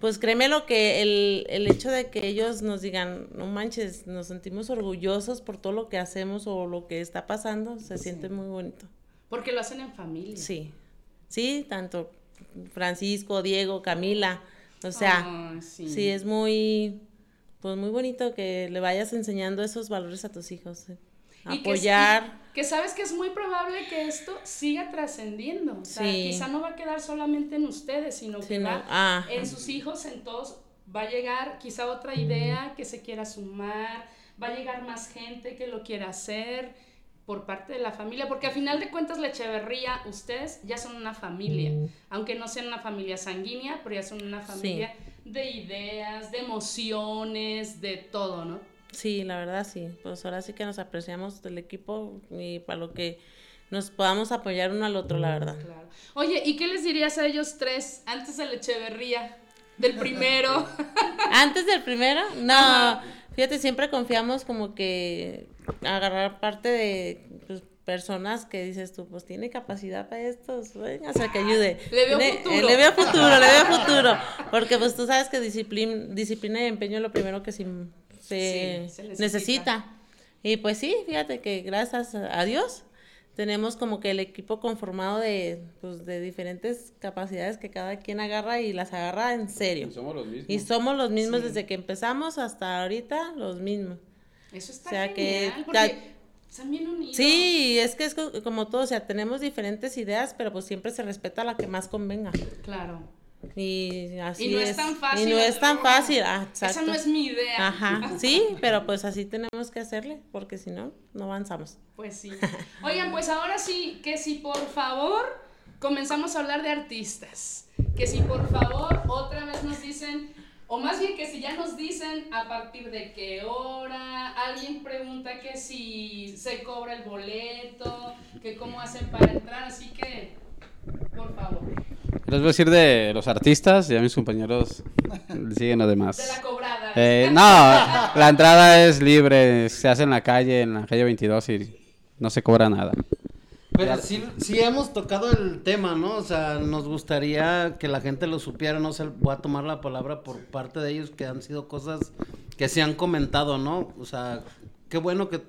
pues créeme lo que el, el hecho de que ellos nos digan, no manches, nos sentimos orgullosos por todo lo que hacemos o lo que está pasando, se siente muy bonito. Porque lo hacen en familia. Sí, sí, tanto Francisco, Diego, Camila, o sea, sí. es muy, pues muy bonito que le vayas enseñando esos valores a tus hijos, eh. Y que- apoyar, y que sabes que es muy probable que esto siga trascendiendo. O sea, Sí. quizá no va a quedar solamente en ustedes, sino que no, va ajá. en sus hijos, en todos. Va a llegar quizá otra idea que se quiera sumar, va a llegar más gente que lo quiera hacer por parte de la familia, porque a final de cuentas la Echeverría, ustedes ya son una familia, aunque no sean una familia sanguínea, pero ya son una familia de ideas, de emociones, de todo, ¿no? Sí, la verdad sí, pues ahora sí que nos apreciamos del equipo y para lo que nos podamos apoyar uno al otro, la verdad. Claro. Oye, ¿y qué les dirías a ellos tres antes de la Echeverría? Del primero. Antes del primero, no, fíjate, siempre confiamos como que agarrar parte de pues, personas que dices tú, pues tiene capacidad para esto, venga, o sea, que ayude. Le veo Tiene- futuro. eh, le veo futuro, le veo futuro, porque pues tú sabes que disciplina, disciplina y empeño es lo primero que sí se, Sí, se necesita. necesita. Y pues sí, fíjate que gracias a Dios tenemos como que el equipo conformado de, pues, de diferentes capacidades que cada quien agarra y las agarra en serio. Somos los mismos. Y somos los mismos desde que empezamos hasta ahorita, los mismos. Eso está O sea, que genial, ca- porque están bien unidos. Sí, es que es co- como todo, o sea, tenemos diferentes ideas, pero pues siempre se respeta la que más convenga. Claro. Y así Y no es. es tan fácil. Y no es tan fácil, ah, Esa no es mi idea. Ajá, sí, pero pues así tenemos que hacerle, porque si no, no avanzamos. Pues sí. Oigan, pues ahora sí, que si por favor comenzamos a hablar de artistas. Que si por favor otra vez nos dicen, o más bien que si ya nos dicen a partir de qué hora, alguien pregunta que si se cobra el boleto, que cómo hacen para entrar, así que por favor, Les voy a decir de los artistas, ya mis compañeros siguen los demás. de la cobrada. Eh, no, la entrada es libre, se hace en la calle, en la calle 22 y no se cobra nada. Pero sí, sí hemos tocado el tema, ¿no? O sea, nos gustaría que la gente lo supiera, no sé, voy a tomar la palabra por parte de ellos, que han sido cosas que se han comentado, ¿no? O sea, qué bueno que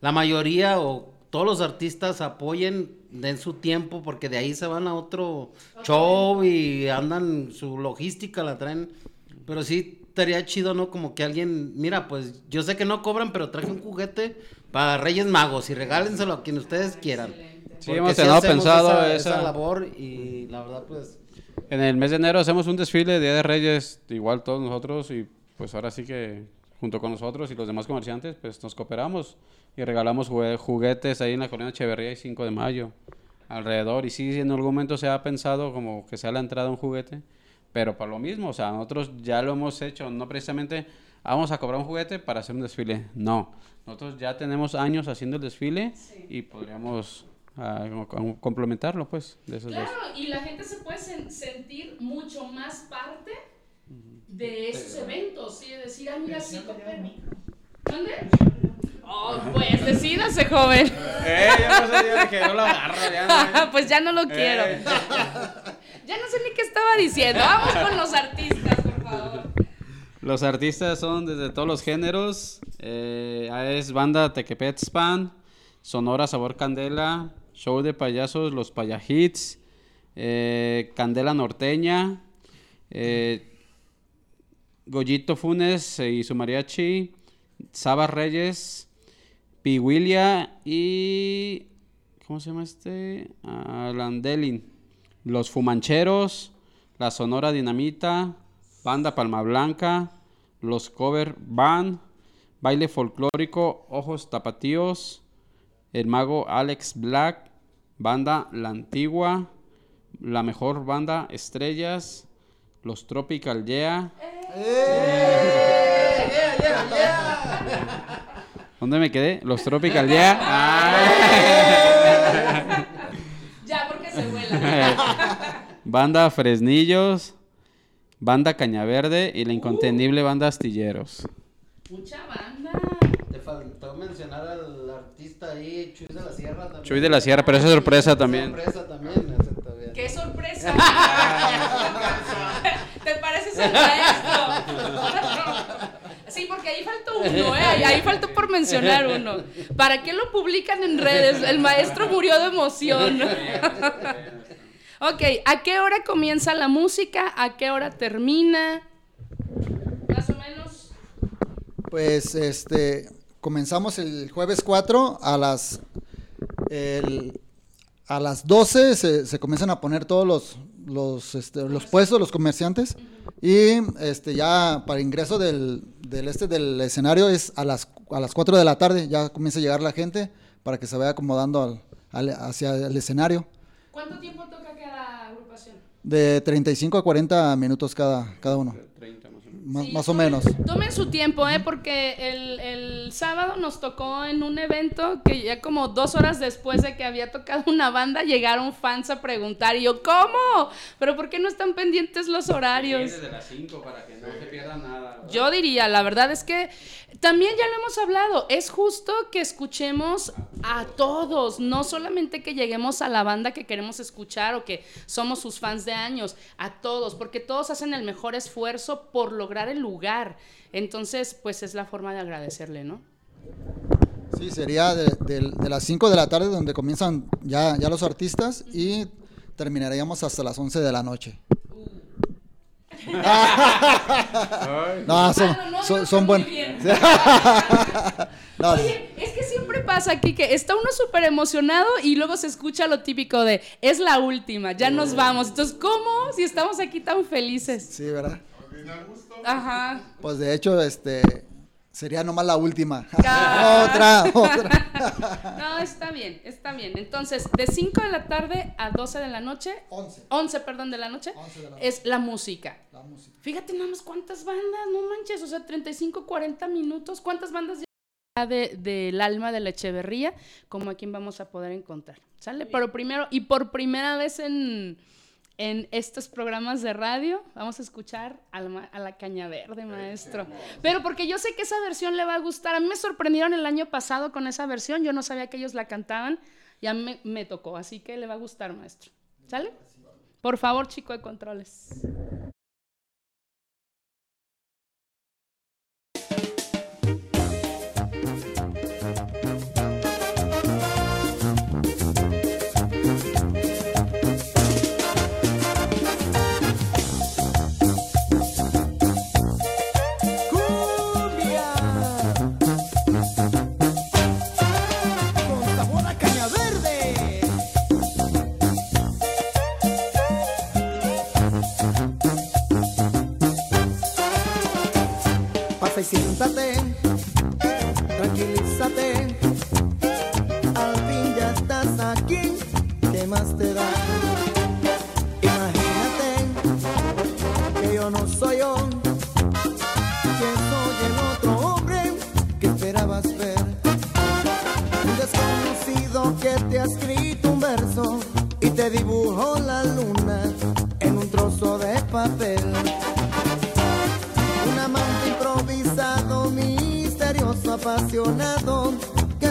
la mayoría o todos los artistas apoyen, den su tiempo, porque de ahí se van a otro show y andan, su logística la traen. Pero sí estaría chido, ¿no? Como que alguien, mira, pues yo sé que no cobran, pero traje un juguete para Reyes Magos y regálenselo a quien ustedes quieran. Sí, hemos sí tenido pensado esa, esa- esa labor y la verdad pues En el mes de enero hacemos un desfile, Día de Reyes, igual todos nosotros y pues ahora sí que junto con nosotros y los demás comerciantes pues nos cooperamos y regalamos jugue- juguetes ahí en la colonia Echeverría y 5 de mayo alrededor y sí, en algún momento se ha pensado como que sea la entrada un juguete, pero para lo mismo, o sea, nosotros ya lo hemos hecho, no precisamente vamos a cobrar un juguete para hacer un desfile, no, nosotros ya tenemos años haciendo el desfile y podríamos como- como complementarlo pues de esos dos. Claro, y la gente se puede sen- sentir mucho más parte de esos eventos, ¿sí? De decir, ah, mira, sí. ¿Dónde? Oh, pues decídase, joven. Eh, ya no sé, ya dije, no lo agarro, ya pues ya no lo quiero. Eh. Ya no sé ni qué estaba diciendo. Vamos con los artistas, por favor. Los artistas son desde todos los géneros. eh, es banda Tequepetspan, Sonora Sabor Candela, Show de Payasos Los Payahits, eh, Candela Norteña, eh, Goyito Funes y su mariachi, Saba Reyes, Pihuilia y... ¿Cómo se llama este? Landelin. Los Fumancheros, la Sonora Dinamita, Banda Palma Blanca, los Cover Band, Baile folclórico, Ojos Tapatíos, el mago Alex Black, banda La Antigua, la mejor banda Estrellas, los Tropical Yeah. ¿Dónde me quedé? Los Tropical Yeah. Ah. Ya, porque se vuela. Banda Fresnillos, Banda Cañaverde y la incontenible Banda Astilleros. Mucha banda. Te faltó mencionar al artista ahí, Chuy de la Sierra también. Chuy de la Sierra, pero esa es sorpresa también. Sorpresa también. ¡Qué sorpresa! ¿Te pareces el maestro? Sí, porque ahí faltó ¿eh? Ahí, faltó por mencionar uno. ¿Para qué lo publican en redes? El maestro murió de emoción. ok, ¿a qué hora comienza la música? ¿A qué hora termina? Más o menos. Pues este comenzamos el jueves 4 a las a las 12 se, se comienzan a poner todos los los, este, los puestos, los comerciantes y este ya para ingreso del, del este del escenario es a las a las 4 de la tarde, ya comienza a llegar la gente para que se vaya acomodando al- al- hacia el escenario. ¿Cuánto tiempo toca cada agrupación? De 35 a 40 minutos cada, cada uno. Más, Sí, más o tomen- menos. Tomen su tiempo, ¿eh? Porque el, el sábado nos tocó en un evento que ya como dos horas después de que había tocado una banda llegaron fans a preguntar y yo, ¿cómo? ¿Pero por qué no están pendientes los horarios? Desde las 5 para que no se pierda nada. Yo diría, la verdad es que también ya lo hemos hablado, es justo que escuchemos a todos, no solamente que lleguemos a la banda que queremos escuchar o que somos sus fans de años, a todos, porque todos hacen el mejor esfuerzo por lograr el lugar. Entonces, pues es la forma de agradecerle, ¿no? Sí, sería de, de- de las 5 de la tarde donde comienzan ya, ya los artistas y terminaríamos hasta las 11 de la noche. no, son, Ah, no, no, son, no, son muy buenos. No, Oye, es que siempre pasa aquí que está uno súper emocionado y luego se escucha lo típico de, es la última, ya nos vamos. Entonces, ¿cómo si estamos aquí tan felices? sí, ¿verdad? Ajá. Pues de hecho, este sería nomás la última. Otra, otra. No, está bien, está bien. Entonces, de 5 de la tarde a 12 de la noche, 11. 11, perdón, de la noche, 11 de la noche. es la música. La música. Fíjate nada más cuántas bandas, no manches, o sea, 35, 40 minutos, ¿cuántas bandas ya de, del alma de la Echeverría como a quién vamos a poder encontrar? ¿Sale? Pero primero, y por primera vez en, en estos programas de radio, vamos a escuchar a la, Caña Verde, maestro. Pero porque yo sé que esa versión le va a gustar. A mí me sorprendieron el año pasado con esa versión, yo no sabía que ellos la cantaban, ya me, me tocó, así que le va a gustar, maestro. ¿Sale? Por favor, chico de controles. Siéntate, tranquilízate.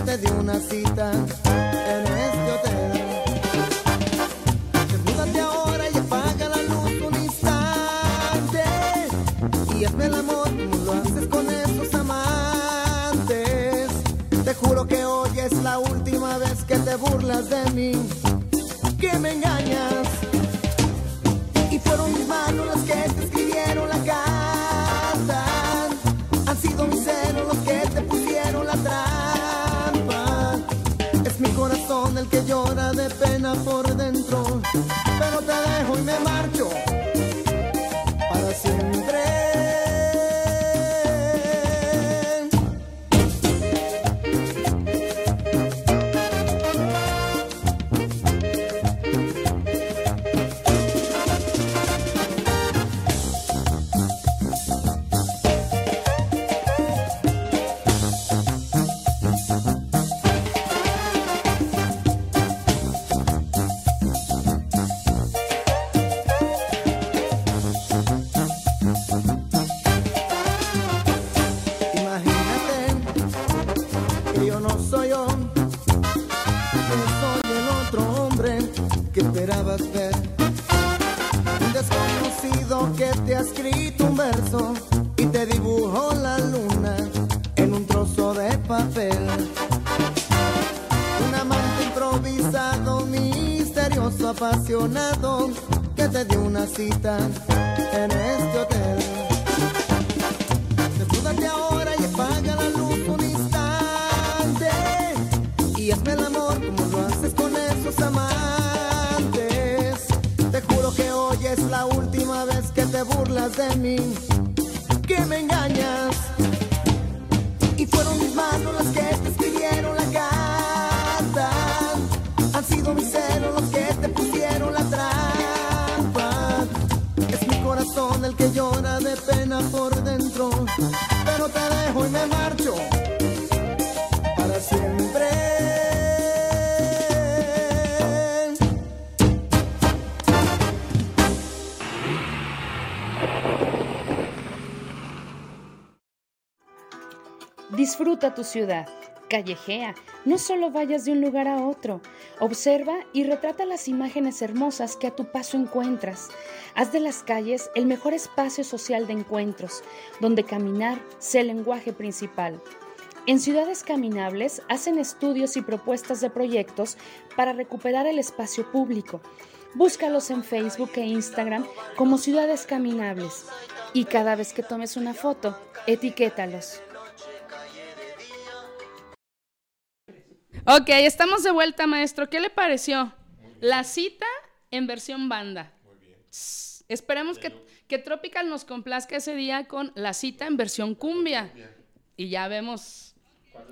Te dio una cita apasionado, que te dio una cita en este hotel. Desnúdate ahora y apaga la luz un instante y hazme el amor como lo haces con esos amantes. Te juro que hoy es la última vez que te burlas de mí, que me engañas. Y fueron mis manos las que te escribieron la carta. Han sido mis que llora de pena por dentro. Pero te dejo y me marcho para siempre. Disfruta tu ciudad. Callejea, no solo vayas de un lugar a otro. Observa y retrata las imágenes hermosas que a tu paso encuentras. Haz de las calles el mejor espacio social de encuentros, donde caminar sea el lenguaje principal. En Ciudades Caminables hacen estudios y propuestas de proyectos para recuperar el espacio público. Búscalos en Facebook e Instagram como Ciudades Caminables. Y cada vez que tomes una foto, etiquétalos. Ok, estamos de vuelta, maestro. ¿Qué le pareció? La cita en versión banda. Tss, Esperemos que, que Tropical nos complazca ese día con la cita en versión cumbia. Y ya vemos.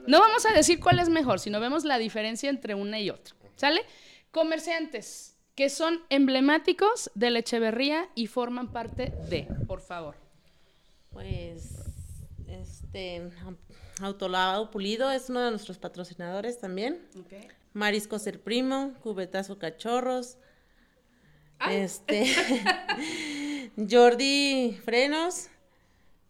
No vamos a decir cuál es mejor, sino vemos la diferencia entre una y otra. ¿Sale? Comerciantes que son emblemáticos de la Echeverría y forman parte de, por favor. Pues, este, Autolavado Pulido es uno de nuestros patrocinadores también. Mariscos El Primo, Cubetazo Cachorros. Este, Jordi Frenos,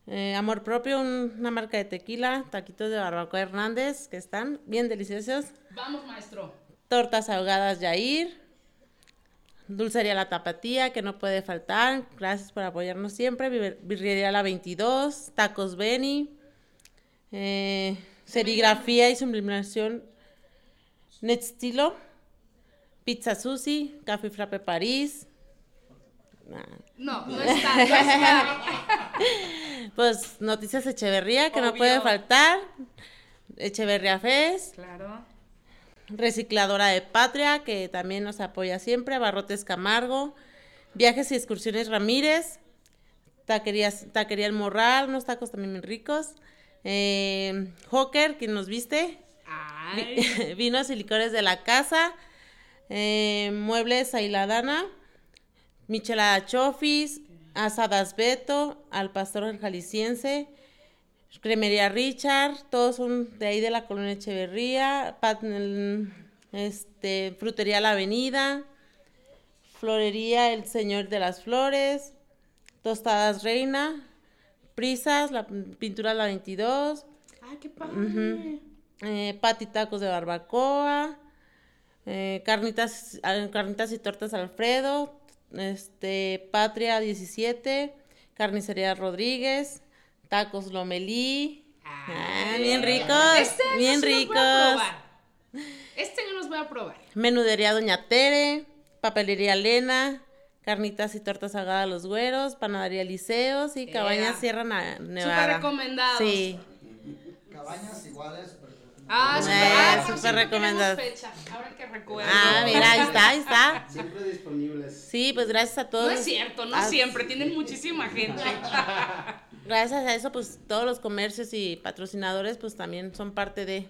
eh, Amor Propio, un- una marca de tequila, taquitos de barbacoa Hernández, que están bien deliciosos. Vamos, maestro. Tortas ahogadas Yair. Dulcería La Tapatía, que no puede faltar. Gracias por apoyarnos siempre. Birre- Birrería La 22. Tacos Beni. eh, serigrafía y sublimación Netstilo. Pizza Susi. Café Frappe París. Nah. No, no está. No está. Pues Noticias Echeverría, que no puede faltar. Echeverría Fest. claro. Recicladora de Patria, que también nos apoya siempre, Barrotes Camargo, Viajes y Excursiones Ramírez, Taquerías, Taquería El Morral, unos tacos también muy ricos, eh, Hawker, quien nos viste, Ay. Vi- Vinos y Licores de la Casa, eh, Muebles Ailadana, Michelada Chofis, Asadas Beto, Al Pastor Jalisciense, Cremería Richard, todos son de ahí de la colonia Echeverría, Pat- este, Frutería La Avenida, Florería El Señor de las Flores, Tostadas Reina, Prisas, la pintura La 22, Ay, qué padre. Eh, Pati Tacos de Barbacoa, eh, carnitas, ah, carnitas y tortas Alfredo, este, Patria 17, Carnicería Rodríguez, Tacos Lomelí, ah, bien ricos, Este bien voy a ricos. probar. Este año los voy a probar. Menudería Doña Tere, Papelería Lena, Carnitas y tortas ahogadas a los güeros, Panadería Liceos y Cabañas. Sierra Nevada. recomendados. Sí. Cabañas iguales. Ah, súper, ah, fecha, Ahora que recuerdo. Ah, mira, ahí está, ahí está. Siempre disponibles. Sí, pues gracias a todos. No es cierto, no Ah, siempre, tienen muchísima gente. Gracias a eso, pues todos los comercios y patrocinadores, pues también son parte de.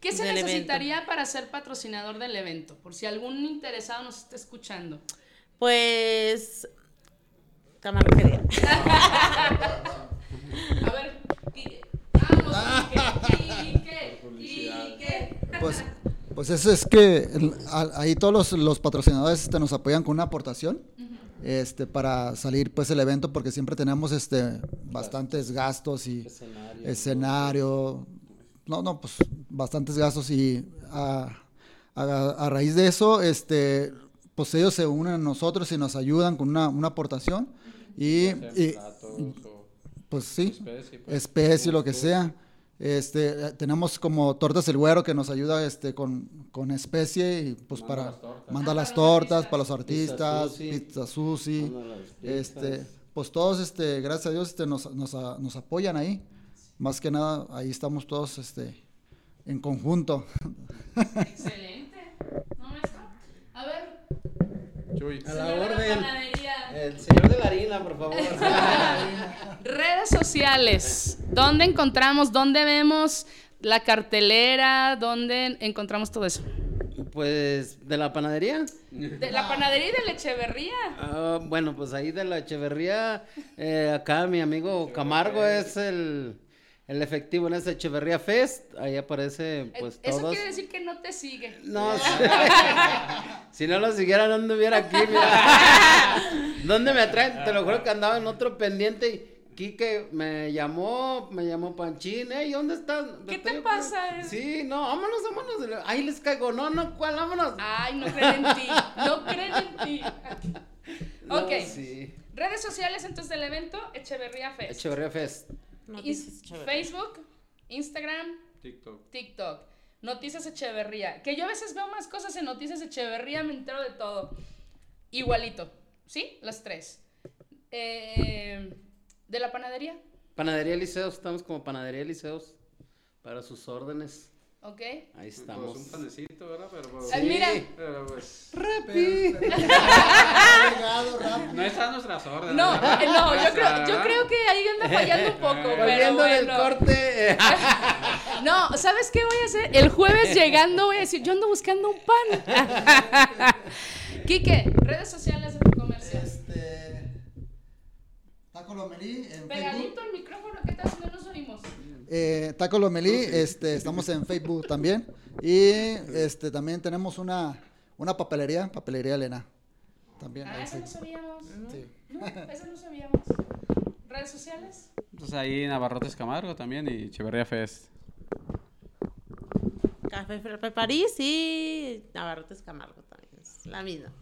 ¿Qué se del evento. necesitaría para ser patrocinador del evento? Por si algún interesado nos está escuchando. Pues. Camaronería. A ver, Quique. Quique. Pues, pues eso es que el- a- ahí todos los, los patrocinadores este, nos apoyan con una aportación este, para salir pues el evento porque siempre tenemos este, bastantes gastos y Escenario. escenario, no, no, pues bastantes gastos y a, a- a raíz de eso, este, pues ellos se unen a nosotros y nos ayudan con una, una aportación y, y- pues sí, especie, pues, especie, lo que sea. Este, tenemos como tortas el güero que nos ayuda este con, con especie y pues Manda para las tortas. manda Ah, las tortas para los artistas, Sushi. pizza sushi, este, pues todos este, gracias a Dios este nos, nos, a- nos apoyan ahí. Más que nada ahí estamos todos este en conjunto. Excelente. ¿No, maestro? A ver, Chuy. A la señor de orden. panadería. El señor de la harina, por favor. Redes sociales. ¿Dónde encontramos, dónde vemos la cartelera? ¿Dónde encontramos todo eso? pues, ¿de la panadería? De la panadería y de la Echeverría. Ah, bueno, pues ahí de la Echeverría, eh, acá mi amigo Camargo es el, el efectivo en ese Echeverría Fest. Ahí aparece, pues, Eh, Eso todos. quiere decir que no te sigue. No, si, si no lo siguiera, no anduviera aquí, mira. ¿Dónde me traen? Te lo juro que andaba en otro pendiente y Quique me llamó, me llamó Panchín. ¿Y dónde estás? ¿Qué te aquí". pasa? Sí, no, vámonos, vámonos. Ahí les caigo. No, no, ¿cuál? Vámonos. Ay, no creen en ti. No creen en ti. No, ok. sí. Redes sociales entonces del evento Echeverría Fest. Echeverría Fest. Noticias Ins- Echeverría. Facebook, Instagram, TikTok. TikTok. Noticias Echeverría. Que yo a veces veo más cosas en Noticias Echeverría, me entero de todo. Igualito. ¿Sí? Las tres. Eh, ¿De la panadería? Panadería Liceos, estamos como Panadería Liceos. Para sus órdenes. ¿Ok? Ahí Pues estamos. un panecito, ¿verdad? Pero, pues, Eh, mira. pero, pues, no está a nuestras órdenes. No, ¿verdad? eh, no, yo Pues, creo, yo creo que ahí anda fallando un poco, pero bueno. corte. eh, No, ¿sabes qué voy a hacer? El jueves llegando voy a decir, yo ando buscando un pan. Quique, redes sociales de tu comercio. Este Taco Lomelí en. Pegadito el micrófono, ¿qué tal si no nos oímos? Eh, Taco Lomelí, este, estamos en Facebook también. Y este también tenemos una, una papelería, papelería Elena. También. Ah, eso no sabíamos. Sí. No, eso no sabíamos. ¿Redes sociales? Entonces ahí Navarrotes Camargo también y Echeverría Fest. Café París y Navarrotes Camargo también. La misma.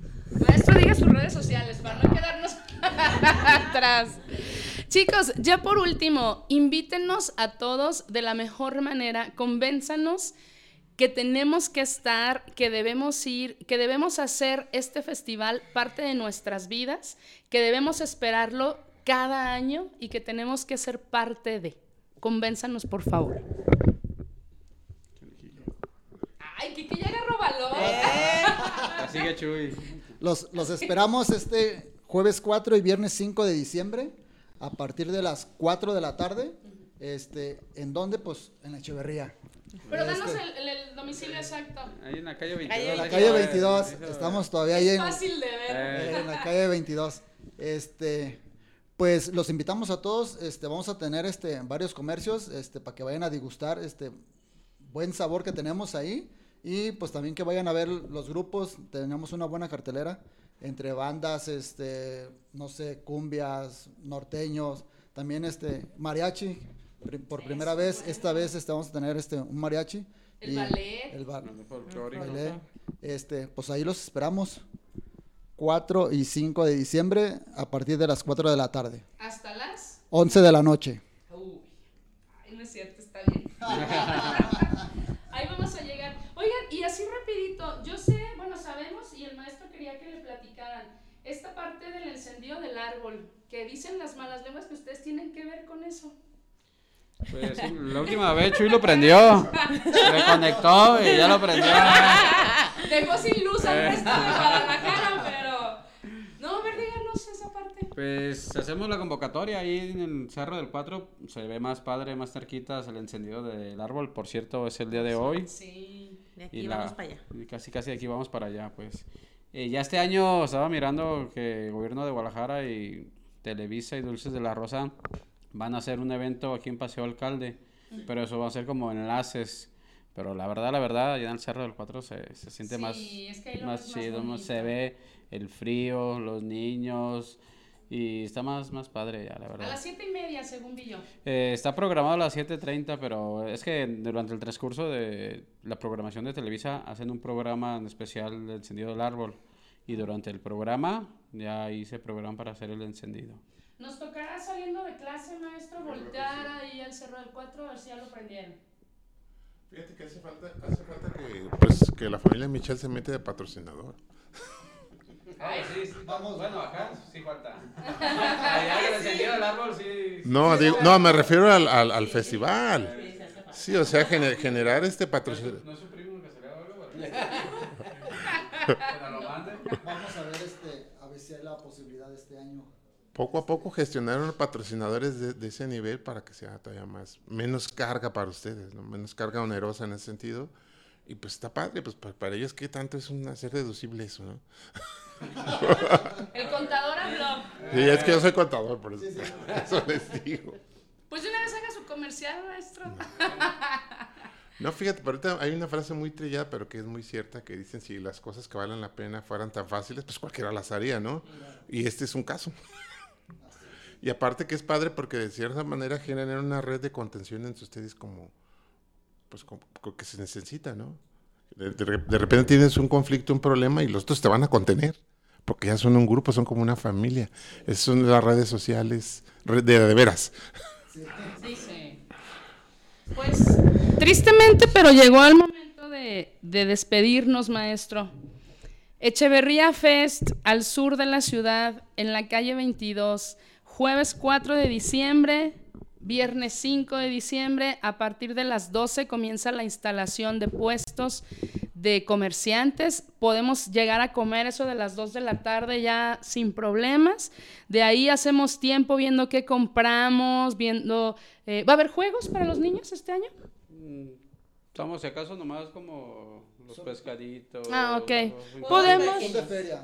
Maestro, diga sus redes sociales para no quedarnos atrás. Chicos, ya por último, invítenos a todos de la mejor manera, convénzanos que tenemos que estar, que debemos ir, que debemos hacer este festival parte de nuestras vidas, que debemos esperarlo cada año y que tenemos que ser parte de. Convénzanos, por favor. Ay, Kiki ya agarró valor. Así que Chuy. Los, los esperamos este jueves 4 y viernes 5 de diciembre a partir de las 4 de la tarde. Este, ¿En dónde? Pues en la Echeverría. Pero danos Este, el, el- el domicilio exacto. Ahí en la calle 22. Calle En la calle ver, 22, déjalo ver. estamos todavía ahí Es en, fácil de ver. Eh. en la calle 22. Este, pues los invitamos a todos, este, vamos a tener este, varios comercios, este, para que vayan a degustar este buen sabor que tenemos ahí y pues también que vayan a ver los grupos, tenemos una buena cartelera entre bandas, este, no sé, cumbias, norteños, también este mariachi, por primera vez, esta vez este, vamos a tener este un mariachi. El y ballet. El ba- Hablando folclórico. Bailé. Este, pues ahí los esperamos. 4 y 5 de diciembre a partir de las 4 de la tarde. Hasta las. 11 de la noche. Uy, ay, no es cierto, está bien. Ahí vamos a llegar. Oigan, y así rapidito, yo sé, bueno, sabemos, y el maestro quería que le platicaran, esta parte del encendido del árbol, que dicen las malas lenguas que ustedes tienen que ver con eso. Pues la última vez Chuy lo prendió. Se conectó y ya lo prendió. Dejó sin luz al Eh. resto de Guadalajara, pero... No, a ver, díganos esa parte. Pues hacemos la convocatoria ahí en el Cerro del 4. Se ve más padre, más cerquitas el encendido del árbol. Por cierto, es el día de hoy. Sí. De aquí Y vamos la- para allá. casi, casi de aquí vamos para allá, pues. Eh, ya este año estaba mirando que el gobierno de Guadalajara y Televisa y Dulces de la Rosa van a hacer un evento aquí en Paseo Alcalde, pero eso va a ser como enlaces. Pero la verdad, la verdad, allá en el Cerro del 4 se, se siente Sí, más, es que más chido, más se ve el frío, los niños Y está más, más padre ya, la A verdad. las siete y media, según vi yo. Eh, está programado a las 7.30, pero es que durante el transcurso de la programación de Televisa hacen un programa en especial de encendido del árbol. Y durante el programa ya ahí se programan para hacer el encendido. Nos tocará saliendo de clase, maestro, voltear ahí al Cerro del Cuatro a ver si ya lo prendieron. Fíjate que hace falta, hace falta que, pues, que la familia Michel se mete de patrocinador. sí, sí, vamos. Bueno, acá sí falta. Allá el encendido del árbol sí. No, digo, no, me refiero al, al, al festival. Sí, o sea, gener- generar este patrocinador. ¿No es su primo que se algo? Vamos a ver, este, a ver si hay la posibilidad este año. Poco a poco gestionaron patrocinadores de, de ese nivel para que sea todavía más, menos carga para ustedes, ¿no? menos carga onerosa en ese sentido. Y pues está padre, pues pa- para, ellos qué tanto es un hacer deducible eso, ¿no? El contador habló. Sí, es que yo soy contador, por eso, eso les digo. Pues una vez haga su comercial, maestro. No, fíjate, pero ahorita hay una frase muy trillada, pero que es muy cierta, que dicen si las cosas que valen la pena fueran tan fáciles, pues cualquiera las haría, ¿no? Y este es un caso. Y aparte que es padre porque de cierta manera generan una red de contención entre ustedes como, pues como, como que se necesita, ¿no? De, de repente tienes un conflicto, un problema y los otros te van a contener, porque ya son un grupo, son como una familia. Esas son las redes sociales, de, de veras. Sí, sí. Pues tristemente, pero llegó el momento de, de despedirnos, maestro. Echeverría Fest, al sur de la ciudad, en la calle 22, jueves 4 de diciembre, viernes 5 de diciembre, a partir de las 12 comienza la instalación de puestos de comerciantes. Podemos llegar a comer eso de las 2 de la tarde ya sin problemas. De ahí hacemos tiempo viendo qué compramos, viendo... eh, ¿Va a haber juegos para los niños este año? Estamos, si acaso, nomás como los pescaditos. Ah, ok. los- Podemos,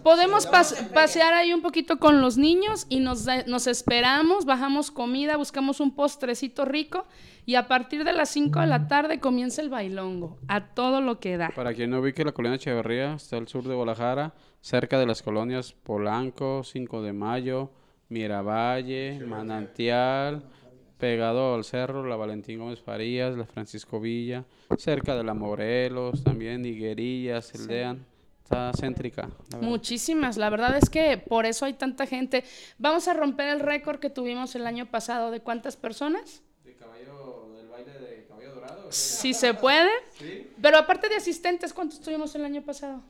podemos pas- pasear ahí un poquito con los niños y nos, da- nos esperamos, bajamos comida, buscamos un postrecito rico y a partir de las 5 de la tarde comienza el bailongo, a todo lo que da. Para quien no ubique la colonia Echeverría, está al sur de Guadalajara, cerca de las colonias Polanco, 5 de Mayo, Miravalle, Manantial, pegado al cerro, la Valentín Gómez Farías, la Francisco Villa, cerca de la Morelos, también Higuerillas, Eldean. Está céntrica. la. Muchísimas, la verdad es que por eso hay tanta gente. Vamos a romper el récord que tuvimos el año pasado de cuántas personas. ¿De caballo, del baile de caballo dorado? Si se puede. Pero aparte de asistentes, ¿cuántos tuvimos el año pasado?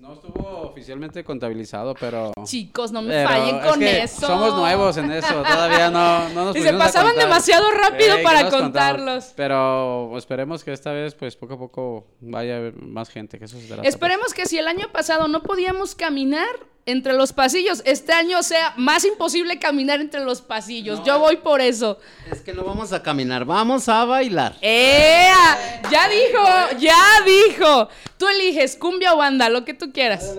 No estuvo oficialmente contabilizado, pero... Chicos, no me Pero fallen es con que eso. Somos nuevos en eso, todavía no, no nos Y se pasaban demasiado rápido que para contarlos. Pero esperemos que esta vez, pues poco a poco vaya más gente, que eso se trata. Esperemos que si el año pasado no podíamos caminar entre los pasillos, este año sea más imposible caminar entre los pasillos. Yo voy por eso. Es que no vamos a caminar, vamos a bailar. ¡Ea! Ya dijo, ya dijo. Tú eliges cumbia o banda, lo que tú quieras.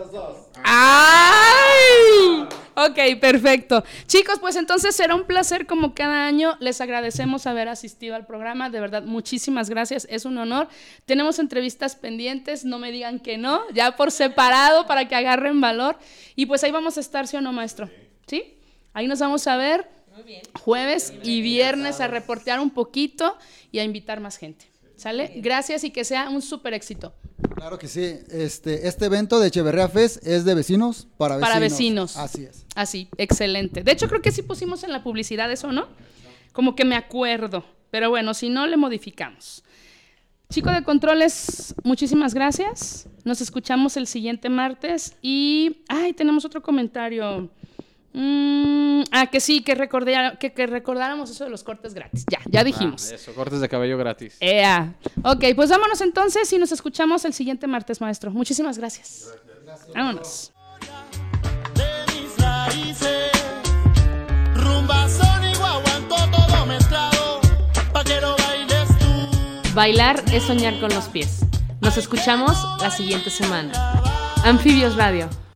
¡Ay! Ok, perfecto. Chicos, pues entonces será un placer como cada año. Les agradecemos haber asistido al programa. De verdad, muchísimas gracias. Es un honor. Tenemos entrevistas pendientes. No me digan que no. Ya por separado para que agarren valor. Y pues ahí vamos a estar, ¿sí o no, maestro? ¿Sí? Ahí nos vamos a ver jueves y viernes a reportear un poquito y a invitar más gente. ¿Sale? Gracias y que sea un súper éxito. Claro que sí. Este, este evento de Echeverría Fest es de vecinos para vecinos. Para vecinos. Así es. Así, excelente. De hecho, creo que sí pusimos en la publicidad eso, ¿no? Como que me acuerdo. Pero bueno, si no, le modificamos. Chico de controles, muchísimas gracias. Nos escuchamos el siguiente martes. Y, ay, tenemos otro comentario. Mm, ah, que sí, que, recordé, que, que recordáramos eso de los cortes gratis. Ya, ya dijimos. Ah, eso, cortes de cabello gratis. Ea. Ok, pues vámonos entonces y nos escuchamos el siguiente martes, maestro. Muchísimas gracias. Vámonos. mis raíces. Rumba sónico, aguanto todo mezclado. Pa' que lo bailes tú. Bailar es soñar con los pies. Nos escuchamos la siguiente semana. Anfibios Radio.